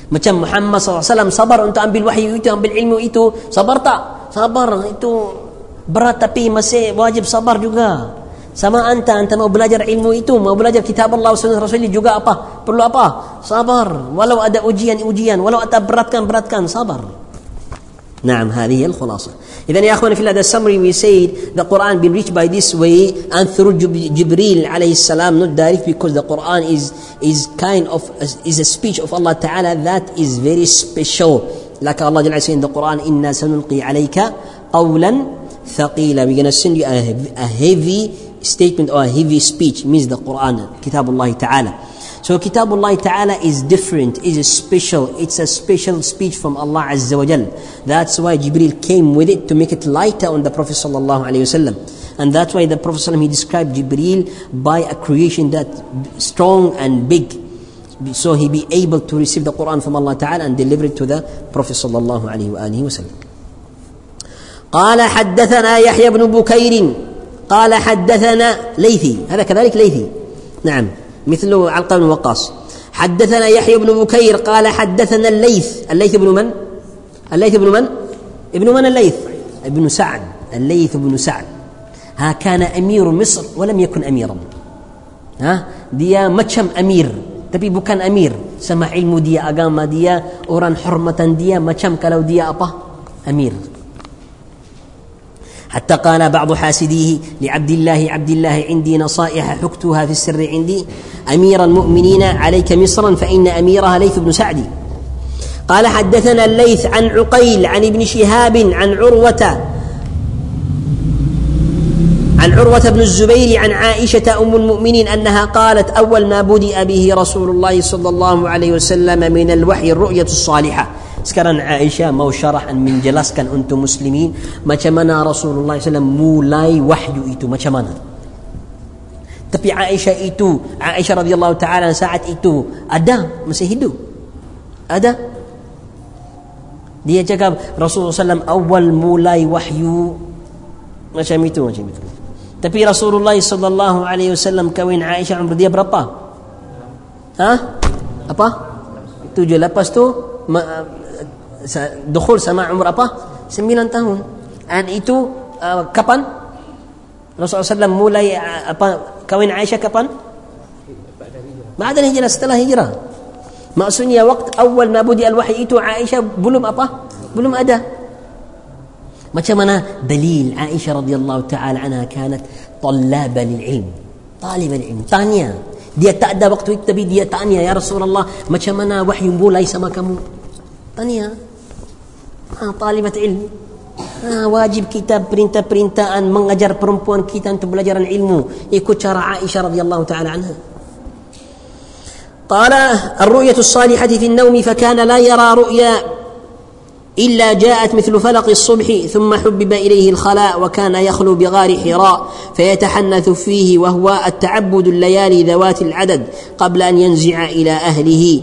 Macam Muhammad SAW sabar untuk ambil wahyu بالوحي ambil ilmu بالعلم sabar tak? صبر itu berat tapi masih wajib sabar juga. Sama anta, anta mau belajar ilmu itu, mau belajar kitab Allah sunnah Rasulullah juga apa? Perlu apa? Sabar. Walau ada ujian-ujian, walau ada beratkan-beratkan, sabar. نعم هذه الخلاصة إذا يا أخواني في الله summary we said the Quran been reached by this way and through Jibril عليه السلام not direct because the Quran is is kind of is a speech of Allah Ta'ala that is very special like Allah Jalla saying in the Quran إنا سنلقي عليك قولا ثقيلا we're going to send you a, a heavy statement or a heavy speech means the Quran كتاب الله تعالى So Kitabullah Ta'ala is different, is special. It's a special speech from Allah Azza wa Jal. That's why Jibril came with it to make it lighter on the Prophet Sallallahu Alaihi Wasallam. And that's why the Prophet Sallallahu he described Jibril by a creation that strong and big. So he be able to receive the Quran from Allah Ta'ala and deliver it to the Prophet Sallallahu Alaihi Wasallam. قال حدثنا يحيى بن بكير قال حدثنا ليثي. هذا كذلك ليثي. نعم. مثل علقمة بن وقاص. حدثنا يحيى بن بكير قال حدثنا الليث. الليث بن من؟ الليث بن من؟ ابن من الليث؟ ابن سعد. الليث بن سعد. ها كان أمير مصر ولم يكن أميرا. ها؟ ديا مچم أمير. tapi bukan amir sama ilmu dia agama dia orang hormatan dia macam kalau dia apa amir حتى قال بعض حاسديه لعبد الله عبد الله عندي نصائح حكتها في السر عندي. أمير المؤمنين عليك مصرا فإن أميرها ليث بن سعد. قال حدثنا الليث عن عقيل عن ابن شهاب عن عروة عن عروة بن الزبير عن عائشة أم المؤمنين أنها قالت أول ما بدأ به رسول الله صلى الله عليه وسلم من الوحي الرؤية الصالحة. Sekarang Aisyah mau syarah dan menjelaskan untuk muslimin macam mana Rasulullah SAW mulai wahyu itu macam mana. Tapi Aisyah itu, Aisyah radhiyallahu taala saat itu ada masih hidup. Ada. Dia cakap Rasulullah SAW awal mulai wahyu macam itu macam itu. Tapi Rasulullah sallallahu alaihi wasallam kawin Aisyah umur dia berapa? Ha? Apa? Tujuh lepas tu dukhul sama umur apa? Sembilan tahun. Dan itu uh, kapan? Rasulullah SAW mulai uh, apa kawin Aisyah kapan? Ba'da hijrah setelah hijrah. Maksudnya waktu awal mabudi al-wahyi itu Aisyah belum apa? Belum ada. Macam mana dalil Aisyah radhiyallahu taala anha kanat طلابا للعلم طالبا للعلم tanya dia tak ada waktu itu tapi dia tanya ya Rasulullah macam mana wahyu mulai sama kamu tanya ha, talibat ilmu. Ha, wajib kita perintah-perintahan mengajar perempuan kita untuk belajar ilmu. Ikut cara Aisyah radhiyallahu taala anha. قال الرؤية الصالحة في النوم فكان لا يرى رؤيا إلا جاءت مثل فلق الصبح ثم حبب إليه الخلاء وكان يخلو بغار حراء فيتحنث فيه وهو التعبد الليالي ذوات العدد قبل أن ينزع إلى أهله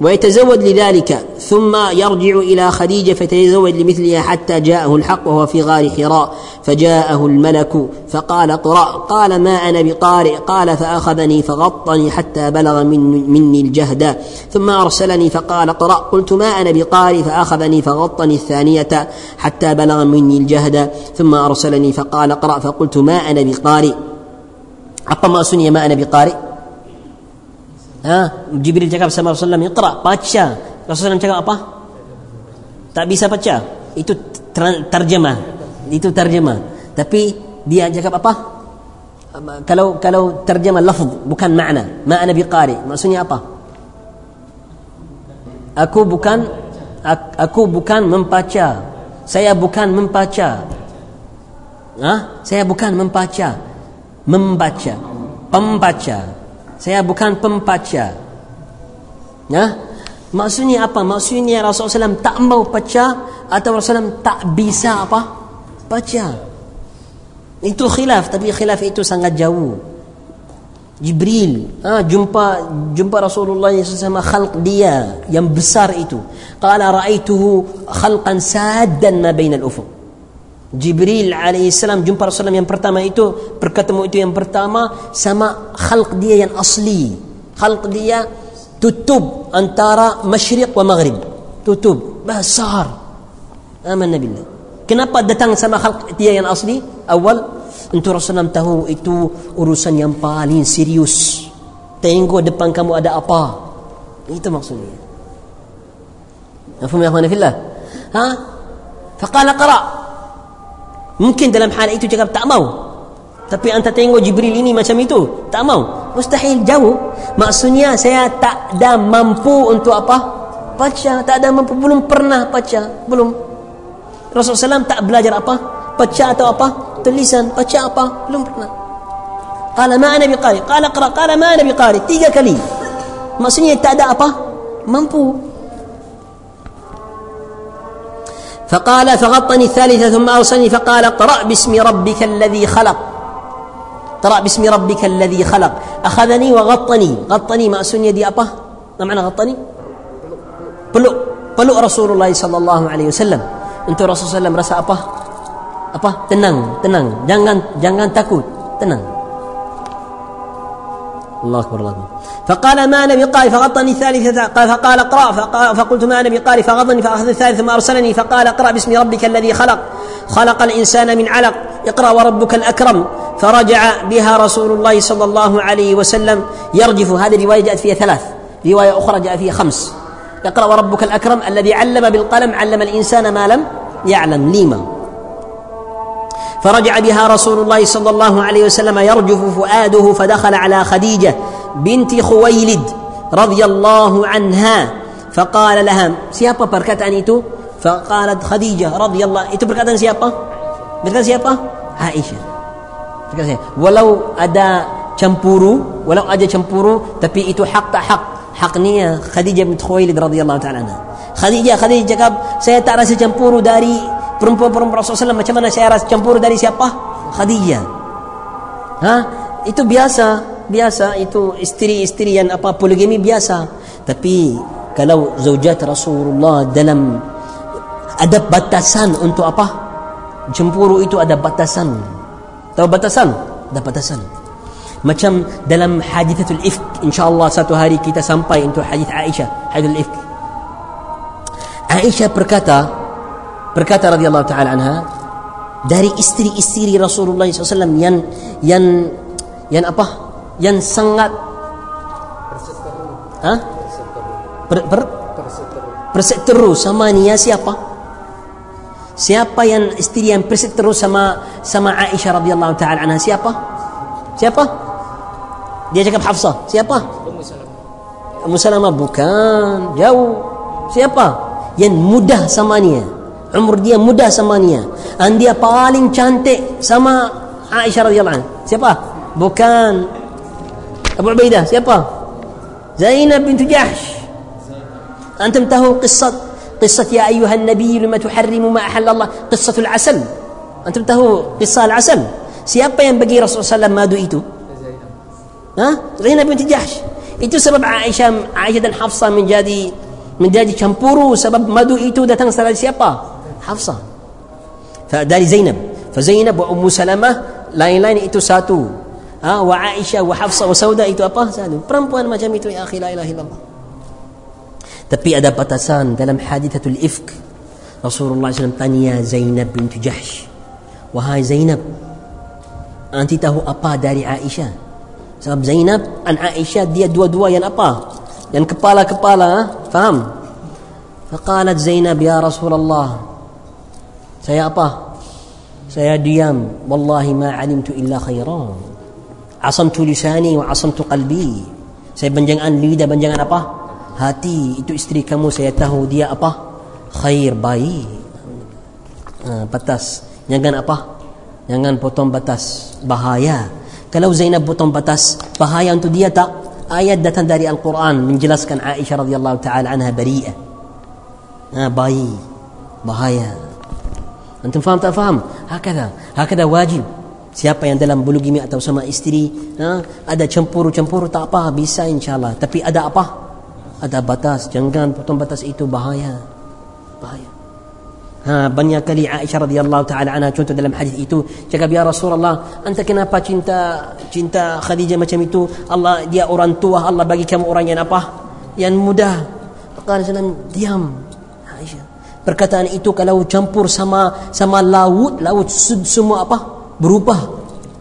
ويتزود لذلك ثم يرجع إلى خديجة فتزود لمثلها حتى جاءه الحق وهو في غار حراء فجاءه الملك فقال اقرأ قال ما أنا بقارئ؟ قال فأخذني فغطني حتى بلغ من مني الجهد. ثم أرسلني فقال اقرأ قلت ما أنا بقارئ؟ فأخذني فغطني الثانية حتى بلغ مني الجهد. ثم أرسلني فقال اقرأ فقلت ما أنا بقارئ؟ maksudnya ma ana biqari Ha, Jibril cakap sama Rasulullah Iqra, baca. Rasulullah cakap apa? Tak bisa baca. Itu terjemah. Itu terjemah. Tapi dia cakap apa? Kalau kalau terjemah lafz bukan makna. Makna biqari. Maksudnya apa? Aku bukan aku bukan membaca. Saya bukan membaca. Ha? Saya bukan membaca. Membaca. Pembaca. Saya bukan pembaca. Ya? Maksudnya apa? Maksudnya Rasulullah SAW tak mau baca atau Rasulullah SAW tak bisa apa? Baca. Itu khilaf, tapi khilaf itu sangat jauh. Jibril ha, jumpa jumpa Rasulullah SAW khalq dia yang besar itu. Qala ra'aituhu khalqan saddan ma bainal ufuq. Jibril alaihissalam jumpa Rasulullah yang pertama itu berketemu itu yang pertama sama khalq dia yang asli. Khalq dia tutup antara masyriq wa maghrib. Tutup besar. Aman Nabi kenapa datang sama khalq dia yang asli? Awal untuk Rasulullah tahu itu urusan yang paling serius. Tengok depan kamu ada apa. Itu maksudnya. Mafhum ya ha? Faqala qara' Mungkin dalam hal itu cakap tak mau. Tapi anda tengok Jibril ini macam itu, tak mau. Mustahil jauh. Maksudnya saya tak ada mampu untuk apa? Baca, tak ada mampu belum pernah baca, belum. Rasulullah SAW tak belajar apa? Baca atau apa? Tulisan, baca apa? Belum pernah. Qala ma ana biqari. Qala qra, qala ma ana biqari. Tiga kali. Maksudnya tak ada apa? Mampu. فقال فغطني الثالثة ثم أوصلني فقال اقرأ باسم ربك الذي خلق. اقرأ باسم ربك الذي خلق. أخذني وغطني. غطني ما أسني يدي أبا. ما معنى غطني؟ بلو بلو رسول الله صلى الله عليه وسلم. أنت رسول الله صلى الله عليه وسلم رسى أبا؟ أبا؟ تنن تنن جانجان جانجان تكوت تنن الله أكبر الله أكبر. فقال ما أنا بقاري فغطني الثالثة قال فقال اقرأ فقلت ما أنا بقاري فغضني فأخذ الثالث ثم أرسلني فقال اقرأ باسم ربك الذي خلق. خلق الإنسان من علق. اقرأ وربك الأكرم. فرجع بها رسول الله صلى الله عليه وسلم. يرجف. هذه الرواية جاءت فيها ثلاث. رواية أخرى جاء فيها خمس. اقرأ وربك الأكرم الذي علم بالقلم علم الإنسان ما لم يعلم. lima. فرجع بها رسول الله صلى الله عليه وسلم يرجف فؤاده فدخل على خديجة بنت خويلد رضي الله عنها. فقال لها siapa perkataan itu فقالت خديجة رضي الله itu perkataan siapa perkataan siapa عائشه walau ada cemburu walau ada cemburu tapi itu حق حق haknya خديجه بنت خويلد رضي الله تعالى عنها خديجه خديجه جاب سيتعرس شمبورو داري perempuan-perempuan Rasulullah macam mana saya rasa campur dari siapa? Khadijah. Ha? Itu biasa, biasa itu istri-istri yang apa poligami biasa. Tapi kalau zaujat Rasulullah dalam ada batasan untuk apa? Cemburu itu ada batasan. Tahu batasan? Ada batasan. Macam dalam hadithatul ifk, insyaAllah satu hari kita sampai untuk hadith Aisyah, hadithul ifk. Aisyah berkata, berkata radhiyallahu taala anha dari istri-istri Rasulullah SAW yang yang yang apa? Yang sangat ha? ber, ber, berseteru sama Nia siapa? Siapa yang istri yang berseteru sama sama Aisyah radhiyallahu taala anha? Siapa? Siapa? Dia cakap Hafsah. Siapa? Ummu Salamah. Bukan. Jauh. Siapa? Yang mudah sama Nia umur dia muda sama Nia dan dia paling cantik sama Aisyah radhiyallahu anha siapa bukan Abu Ubaidah siapa Zainab bintu Jahsh antum tahu kisah قصة يا أيها النبي لما تحرم ما أحل الله قصة العسل أنتم تهو قصة العسل siapa yang bagi Rasulullah SAW madu itu ha? Zainab binti Jahsh itu sebab Aisyah Aisyah dan Hafsah menjadi menjadi campuru sebab madu itu datang dari siapa حفصة. فداري زينب. فزينب وأم سلمة lain lain itu satu ها وعائشة وحفصة وسودة itu apa satu perempuan macam itu يا أخي لا إله إلا الله tapi ada batasan dalam حادثة الإفك رسول الله صلى الله عليه وسلم تانيا زينب بنت جحش وهاي زينب أنت تهو أبا داري عائشة سبب زينب أن عائشة دي دوا دوا ين أبا ين كبالا كبالة فهم فقالت زينب يا رسول الله saya apa? Saya diam. Wallahi ma alimtu illa khairan. Asamtu lisani wa asamtu qalbi. Saya banjangan lidah banjangan apa? Hati. Itu isteri kamu saya tahu dia apa? Khair baik. Ha, batas. Jangan apa? Jangan potong batas. Bahaya. Kalau Zainab potong batas bahaya untuk dia tak? Ayat datang dari Al-Quran menjelaskan Aisyah radhiyallahu taala anha bari'ah. Ha, bayi bahaya. Antum faham tak faham? Hakada, hakada wajib. Siapa yang dalam bulugimi atau sama isteri ha, ada campur-campur tak apa bisa insyaallah. Tapi ada apa? Ada batas. Jangan potong batas itu bahaya. Bahaya. Ha, banyak kali Aisyah radhiyallahu taala anha contoh dalam hadis itu cakap ya Rasulullah anta kenapa cinta cinta Khadijah macam itu Allah dia orang tua Allah bagi kamu orang yang apa yang mudah Qala sallam diam perkataan itu kalau campur sama sama laut laut semua apa berubah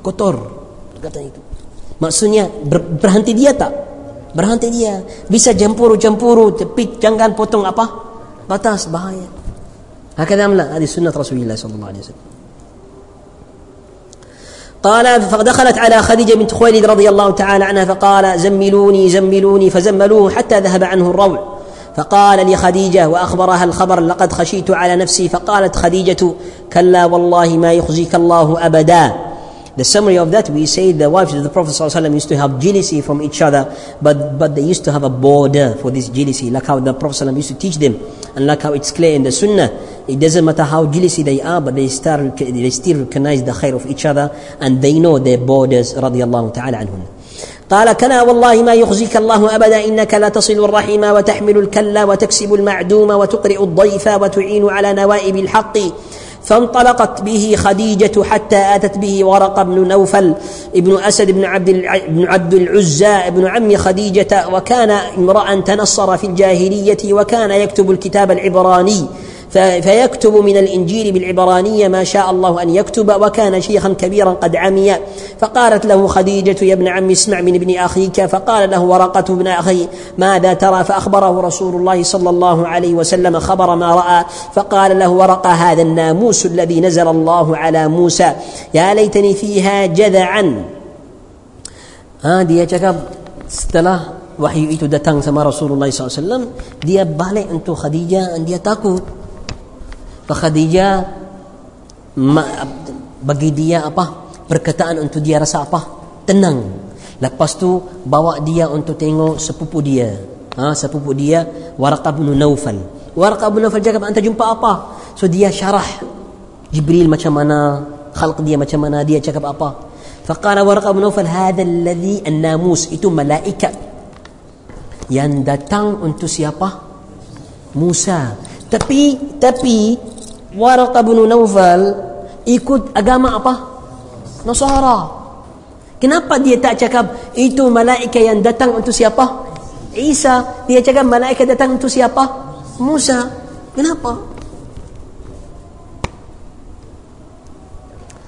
kotor perkataan itu maksudnya ber, berhenti dia tak berhenti dia bisa campur-campur tapi jangan potong apa batas bahaya هكذا أم لا هذه سنة رسول الله صلى الله عليه وسلم قال فدخلت على خديجة بنت خويلد رضي الله تعالى عنها فقال زملوني زملوني فزملوه حتى ذهب عنه الروع فقال لخديجة وأخبرها الخبر لقد خشيت على نفسي فقالت خديجة كلا والله ما يخزيك الله أبدا The summary of that, we say the wives of the Prophet ﷺ used to have jealousy from each other, but, but they used to have a border for this jealousy, like how the Prophet ﷺ used to teach them, and like how it's clear in the Sunnah. It doesn't matter how jealousy they are, but they, start, they still recognize the khair of each other, and they know their borders, الله تعالى عنهم. قال كلا والله ما يخزيك الله أبدا إنك لا تصل الرحم وتحمل الكلا وتكسب المعدوم وتقرئ الضيف وتعين على نوائب الحق. فانطلقت به خديجة حتى أتت به ورق بن نوفل ابن أسد بن عبد بن عبد العزى ابن عم خديجة وكان امرأ تنصر في الجاهلية وكان يكتب الكتاب العبراني. فيكتب من الإنجيل بالعبرانية ما شاء الله أن يكتب وكان شيخا كبيرا قد عمي. فقالت له خديجة يا ابن عم اسمع من ابن أخيك. فقال له ورقة ابن أخي ماذا ترى؟ فأخبره رسول الله صلى الله عليه وسلم خبر ما رأى. فقال له ورقة هذا الناموس الذي نزل الله على موسى. يا ليتني فيها جذعا. هذه يا cakap setelah wahyu itu datang sama Rasulullah SAW dia balik untuk Khadijah dan dia takut. Khadijah bagi dia apa? Perkataan untuk dia rasa apa? Tenang. Lepas tu bawa dia untuk tengok sepupu dia. Ha sepupu dia Waraqah bin Naufal Waraqah bin Naufal cakap anta jumpa apa? So dia syarah. Jibril macam mana? Khalq dia macam mana? Dia cakap apa? Faqala Waraqah bin Naufal hadha alladhi an-namus itu malaikat. Yang datang untuk siapa? Musa. Tapi tapi Waraqah bin Naufal ikut agama apa? Nasara. Kenapa dia tak cakap itu malaikat yang datang untuk siapa? Isa. Dia cakap malaikat datang untuk siapa? Musa. Kenapa?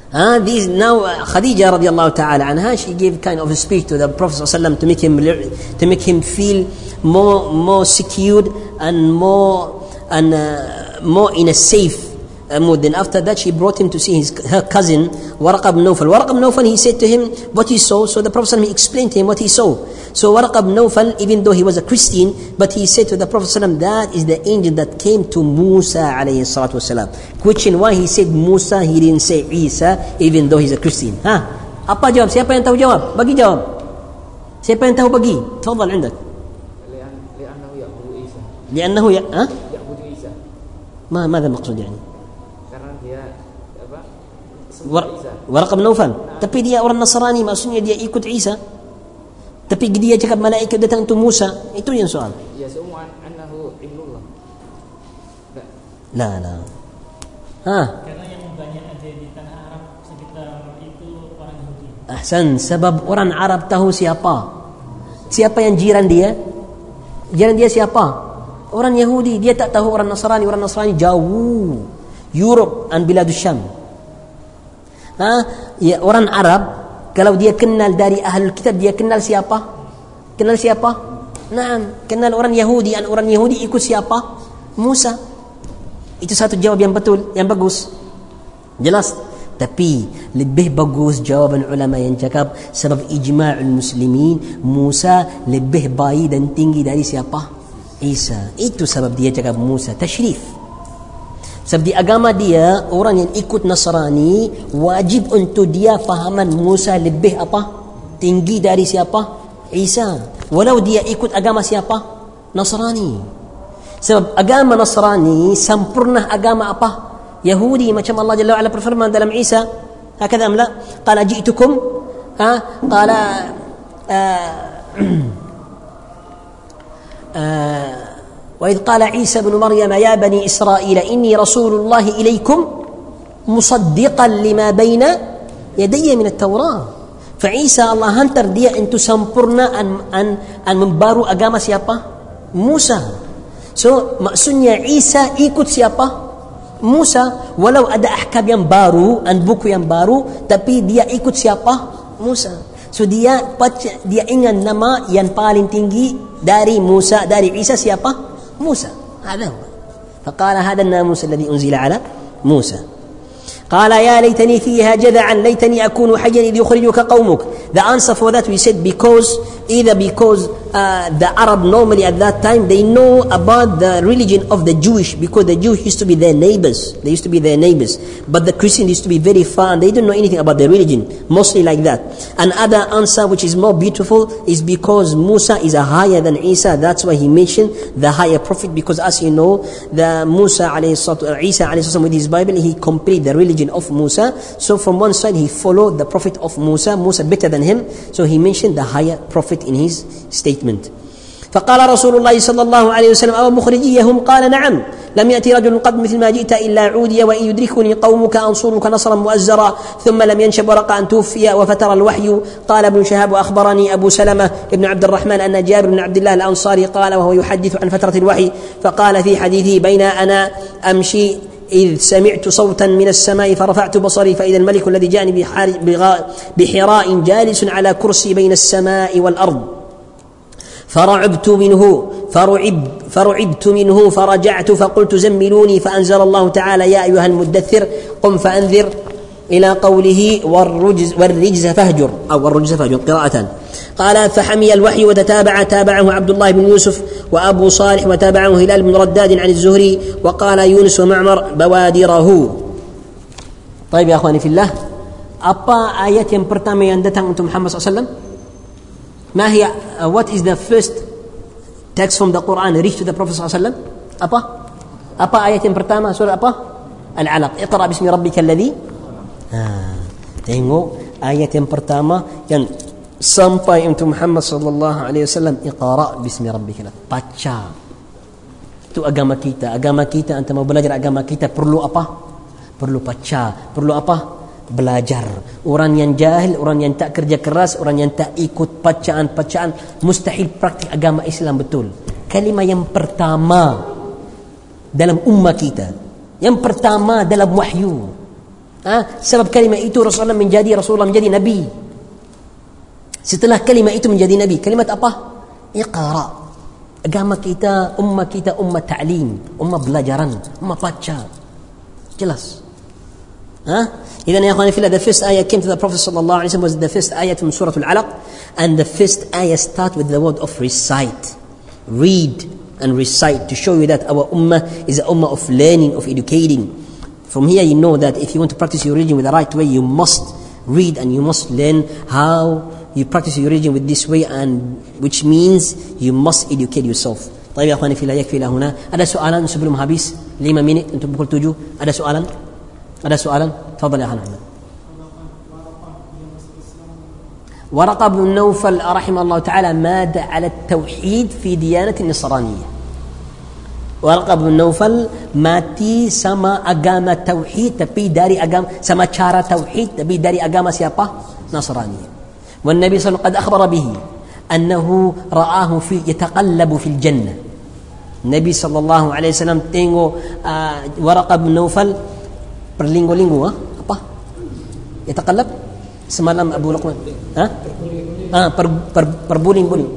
Uh, this now uh, Khadija radiallahu ta'ala anha she gave kind of a speech to the Prophet ﷺ to make him to make him feel more more secured and more and uh, more in a safe mood. Then after that, she brought him to see his her cousin Waraq ibn Nawfal. Waraq ibn Nawfal, he said to him what he saw. So the Prophet he explained to him what he saw. So Waraq ibn Nawfal, even though he was a Christian, but he said to the Prophet that is the angel that came to Musa alayhi salatu wasalam. Question why he said Musa, he didn't say Isa, even though he's a Christian. Ha? Apa jawab? Siapa yang tahu jawab? Bagi jawab. Siapa yang tahu bagi? تفضل عندك. لأنه يعبد عيسى. لأنه ي... ها؟ يعبد عيسى. ما ماذا المقصود يعني karena dia apa War, Waraq bin Naufal tapi dia orang Nasrani maksudnya dia ikut Isa. Tapi dia cakap malaikat datang untuk Musa. Itu yang soal. Ya semua annahu ibnullah. La la. Ha. Karena yang banyak ada di tanah Arab sekitar itu orang Yahudi. Ahsan sebab orang Arab tahu siapa. Siapa yang jiran dia? Jiran dia siapa? Orang Yahudi. Dia tak tahu orang Nasrani. Orang Nasrani jauh. Europe dan Biladus Syam ha ya orang Arab kalau dia kenal dari ahlul kitab dia kenal siapa kenal siapa Naam, kenal orang Yahudi dan orang Yahudi ikut siapa? Musa. Itu satu jawab yang betul, yang bagus. Jelas. Tapi lebih bagus jawaban ulama yang cakap sebab ijma'ul muslimin Musa lebih baik dan tinggi dari siapa? Isa. Itu sebab dia cakap Musa tashrif. Sebab di agama dia orang yang ikut Nasrani wajib untuk dia fahaman Musa lebih apa? Tinggi dari siapa? Isa. Walau dia ikut agama siapa? Nasrani. Sebab agama Nasrani sempurna agama apa? Yahudi macam Allah Jalla wa'ala berfirman dalam Isa أم لا قال جئتكم ها قال آه آه وإذ قال عيسى بن مريم يا بني إسرائيل إني رسول الله إليكم مصدقا لما بين يدي من التوراة. فعيسى الله هنتر دي ان تسامبرنا ان ان ان بارو اجام سيابا موسى سو ماسون عيسى ايكوت سيابا موسى ولو أدا احكام ينبارو ان بوكو ينبارو تبي دي ايكوت سيابا موسى so dia baca dia yang nama yang paling tinggi dari موسى داري عيسى siapa Musa هذا هو. فقال هذا الناموس الذي أنزل على موسى. قال يا ليتني فيها جذعا ليتني أكون حيا إذ يخرجك قومك. The answer for that we said because either because uh, the Arab normally at that time they know about the religion of the Jewish because the Jews used to be their neighbors. They used to be their neighbors. But the Christian used to be very far and they didn't know anything about their religion. Mostly like that. Another answer which is more beautiful is because Musa is a higher than Isa. That's why he mentioned the higher prophet because as you know the Musa alayhi salatu, Isa alayhi salatu with his Bible he completed the religion of Musa. So from one side he followed the prophet of Musa. Musa better than him. So he mentioned the higher prophet in his statement فقال رسول الله صلى الله عليه وسلم أو مخرجيهم؟ قال نعم لم يأتي رجل قد مثل ما جئت إلا عودي وإن يدركني قومك أنصرك نصرا مؤزرا ثم لم ينشب ورق أن توفي وفتر الوحي. قال ابن شهاب وأخبرني أبو سلمة بن عبد الرحمن أن جابر بن عبد الله الأنصاري قال وهو يحدث عن فترة الوحي فقال في حديثه بين أنا أمشي إذ سمعت صوتا من السماء فرفعت بصري فإذا الملك الذي جاءني بحراء جالس على كرسي بين السماء والأرض. فرعبت منه فرعب فرعبت منه فرجعت فقلت زملوني فأنزل الله تعالى يا أيها المدثر قم فأنذر إلى قوله والرجز والرجز فاهجر أو والرجز فاهجر قراءة. قال فحمي الوحي وتتابع تابعه عبد الله بن يوسف وأبو صالح وتابعه هلال بن رداد عن الزهري وقال يونس ومعمر بوادره. طيب يا أخواني في الله apa ayat yang pertama yang datang untuk Muhammad SAW ما هي uh, what is the first text from the Quran reach to the Prophet SAW apa apa ayat yang pertama surah apa Al-Alaq Iqra bismi rabbika alladhi ha, tengok ayat yang pertama yang sampai untuk Muhammad sallallahu alaihi wasallam Iqra bismi rabbika baca itu agama kita agama kita anta mau belajar agama kita perlu apa perlu baca perlu apa Belajar. Orang yang jahil orang yang tak kerja keras orang yang tak ikut bacaan-bacaan mustahil praktik agama Islam betul. Kalimah yang pertama dalam ummah kita yang pertama dalam wahyu. Ha? sebab kalimah itu Rasulullah menjadi Rasulullah menjadi Nabi. Setelah kalimah itu menjadi Nabi kalimat apa? iqara agama kita ummah kita ummah ta'lim ummah belajaran ummah baca. Jelas. ها إذا يا أخواني في الله the first ayah came to the Prophet صلى الله عليه وسلم was the first ayah from Surah Al-Alaq and the first ayah start with the word of recite read and recite to show you that our ummah is a ummah of learning of educating from here you know that if you want to practice your religion with the right way you must read and you must learn how you practice your religion with this way and which means you must educate yourself طيب يا اخواني في الله يكفي الى هنا هذا سؤالان sebelum habis lima minit untuk pukul tujuh ada soalan ada soalan تفضل يا أخي أحمد ورقة بن نوفل رحمه الله تعالى مات على التوحيد في ديانة النصرانية ورقة بن نوفل mati sama agama tauhid tapi dari agama sama cara tauhid tapi dari agama siapa? Nasrani. والنبي صلى الله عليه وسلم قد أخبر به أنه رآه في يتقلب في الجنة النبي صلى الله عليه وسلم تنغو آه ورقة بن نوفل berlinggo-linggo ha? apa? Yataqallab semalam Abu Luqman ha? Ah, per, per, perguling-guling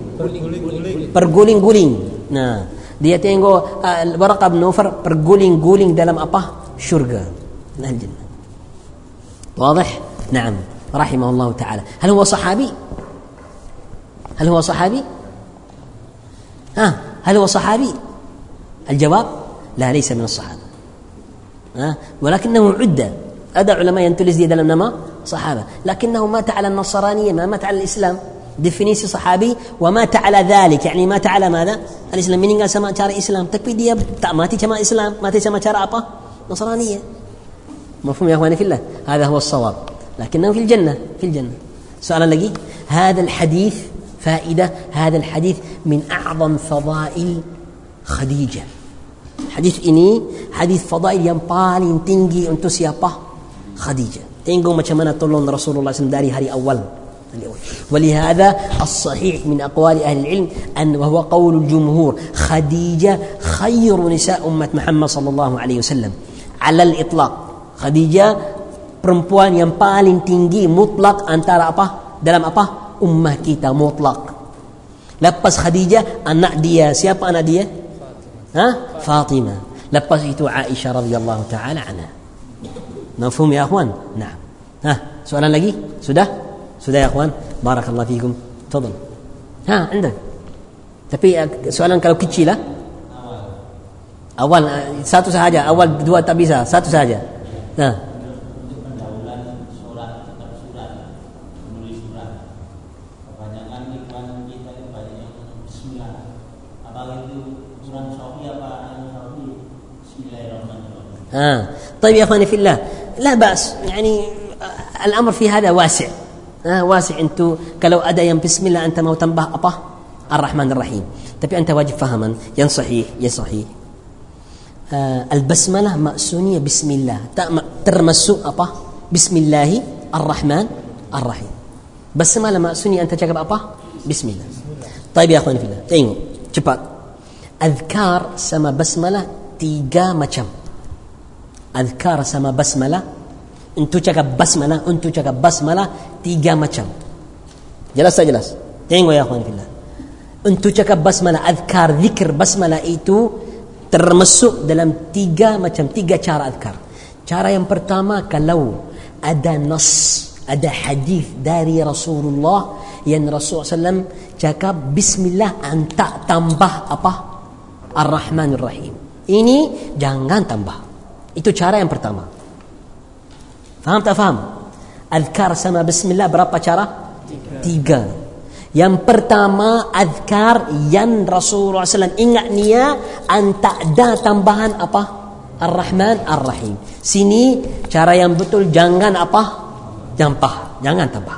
perguling-guling nah dia tengok uh, Waraqah bin Nawfal perguling-guling dalam apa? syurga nah jannah واضح؟ نعم رحمه الله تعالى هل هو صحابي؟ هل هو صحابي؟ ها هل هو صحابي؟ الجواب لا ليس من الصحابة ها ولكنه عدة أدى علماء ينتلز دي nama صحابة. لكنه مات على النصرانية ما مات على الإسلام. definisi صحابي ومات على ذلك. يعني مات على ماذا؟ الإسلام. meninggal sama cara Islam tapi dia tak mati sama Islam mati sama apa؟ نصرانية. مفهوم يا أخواني في الله؟ هذا هو الصواب. لكنه في الجنة في الجنة. سؤال لقي. هذا الحديث فائدة. هذا الحديث من أعظم فضائل خديجة. حديث ini hadis fadail yang paling untuk siapa? Khadijah. Tengok macam mana tolong Rasulullah SAW dari hari awal. ولهذا الصحيح من أقوال أهل العلم أن وهو قول الجمهور خديجة خير نساء أمة محمد صلى الله عليه وسلم على الإطلاق خديجة perempuan yang paling tinggi mutlak antara apa dalam apa ummah kita mutlak lepas Khadijah anak dia siapa anak dia ها فاطمة لبس عائشة رضي الله تعالى عنها Mafhum ya akhwan? Nah. Ha, soalan lagi? Sudah? Sudah ya akhwan? Barakallahu fiikum. Tafadhal. Ha, anda. Tapi eh, soalan kalau kecil lah. Awal. Awal eh, satu sahaja, awal dua tak bisa, satu sahaja. Nah. Ha. Ah, ya, kawan-kawan, لا بأس. يعني الأمر في هذا واسع. آه واسع. أنتو كلو ادا بسم الله أنت ما تنبه أبا الرحمن الرحيم. tapi أنت واجب فهما. ين صحيح ين صحيح. آه البسملة مأسونية بسم الله. ترمسو أبا. بسم الله الرحمن الرحيم. بسملة مأسونية أنت cakap apa بسم الله. طيب يا اخواني في الله. أذكار sama basmalah tiga macam Azkar sama basmalah Untuk cakap basmalah Untuk cakap basmalah Tiga macam. Jelas tak jelas? Tengok ya akhwan fillah. Untuk cakap basmalah Azkar, zikir basmalah itu Termasuk dalam tiga macam Tiga cara azkar. Cara yang pertama Kalau ada nas Ada hadis dari Rasulullah Yang Rasulullah SAW Cakap Bismillah Anta tambah apa? Ar-Rahman Ar-Rahim Ini jangan tambah Itu cara yang pertama. Faham tak faham? Azkar sama bismillah berapa cara? Tiga. Tiga. Yang pertama azkar yang Rasulullah SAW ingat niya anta ada tambahan apa? Ar-Rahman Ar-Rahim. Sini cara yang betul jangan apa? Jampah, jangan tambah.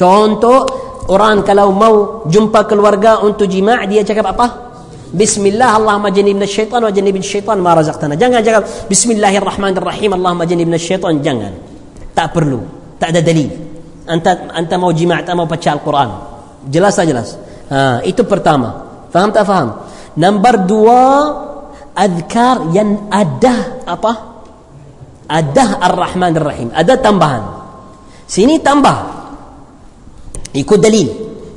Contoh orang kalau mau jumpa keluarga untuk jima' dia cakap apa? Bismillah Allahumma jannibna syaitan wa jannibna syaitan ma razaqtana. Jangan cakap Bismillahirrahmanirrahim Allahumma jannibna syaitan. Jangan. Tak perlu. Tak ada dalil. Anta anta mau jima' tak mau baca Al-Quran. Jelas tak jelas? Ha, itu pertama. Faham tak faham? Nombor dua, adkar yang ada apa? Ada Ar-Rahman Ar-Rahim. Ada tambahan. Sini tambah. Ikut dalil.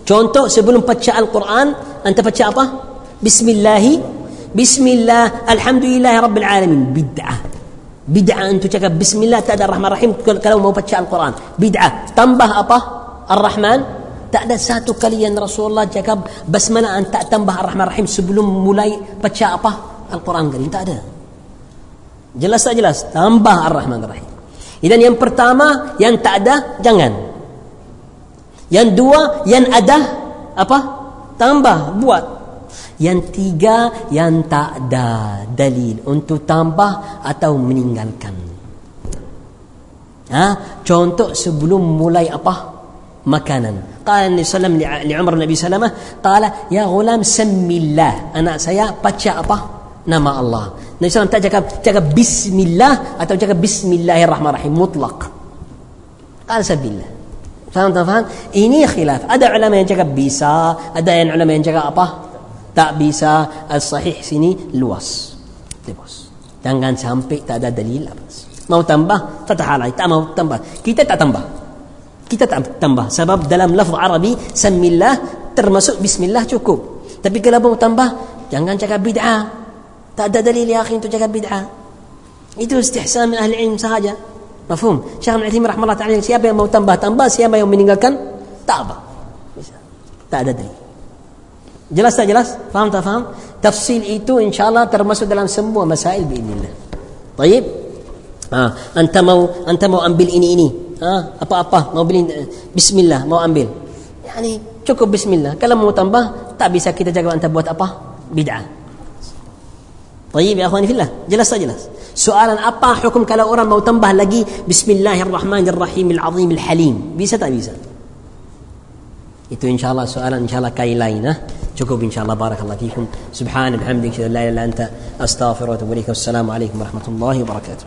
Contoh sebelum baca Al-Quran, anta baca apa? بسم الله بسم الله الحمد لله رب العالمين بدعة بدعة أن تتكب بسم الله تأدى الرحمن الرحيم كلام ما بتشاء القرآن بدعة تنبه أبا الرحمن تأدى ساتو كليا رسول الله تكب بسم الله أن تنبه الرحمن الرحيم سبلم ملاي بتشاء أبا القرآن قليل تأدى جلس جلس تنبه الرحمن الرحيم إذن yang pertama yang tak ada jangan yang dua yang ada apa tambah buat yang tiga yang tak ada dalil untuk tambah atau meninggalkan. Ha? Contoh sebelum mulai apa? Makanan. Qala Nabi sallam li li Umar Nabi sallamah, qala ya ghulam samillah. Anak saya baca apa? Nama Allah. Nabi sallam tak cakap cakap bismillah atau cakap bismillahirrahmanirrahim mutlak. Qala sabillah. Faham tak faham? Ini khilaf. Ada ulama yang cakap bisa, ada yang ulama yang cakap apa? Tak bisa. Al-sahih sini luas. Luas. Jangan sampai tak ada dalil apa. Mau tambah, tak halal. Tak mau tambah. Kita tak tambah. Kita tak tambah. Sebab dalam lafaz Arabi, Samillah termasuk Bismillah cukup. Tapi kalau mau tambah, jangan cakap bid'ah. Tak ada dalil ya akhi untuk cakap bid'ah. Itu istihsan min ahli ilm sahaja. Mafhum? Syekh Uthaymin rahimahullah ta'ala siapa yang mau tambah tambah, siapa yang meninggalkan tak apa. Tak ada dalil. Jelas tak jelas? Faham tak faham? Tafsil itu insyaAllah termasuk dalam semua masail bi'inillah. Baik? Ha, anta mau anta mau ambil ini ini. Ha, apa-apa mau beli bismillah mau ambil. Yani cukup bismillah. Kalau mau tambah tak bisa kita jaga anta buat apa? Bid'ah. Baik, ya akhwani fillah. Jelas tak jelas? Soalan apa hukum kalau orang mau tambah lagi bismillahirrahmanirrahim alazim alhalim. Bisa tak bisa? Itu insyaallah soalan insyaallah kain lain ha? شكرا ان شاء الله بارك الله فيكم سبحان بحمدك لا اله الا انت استغفرك واتوب اليك والسلام عليكم ورحمه الله وبركاته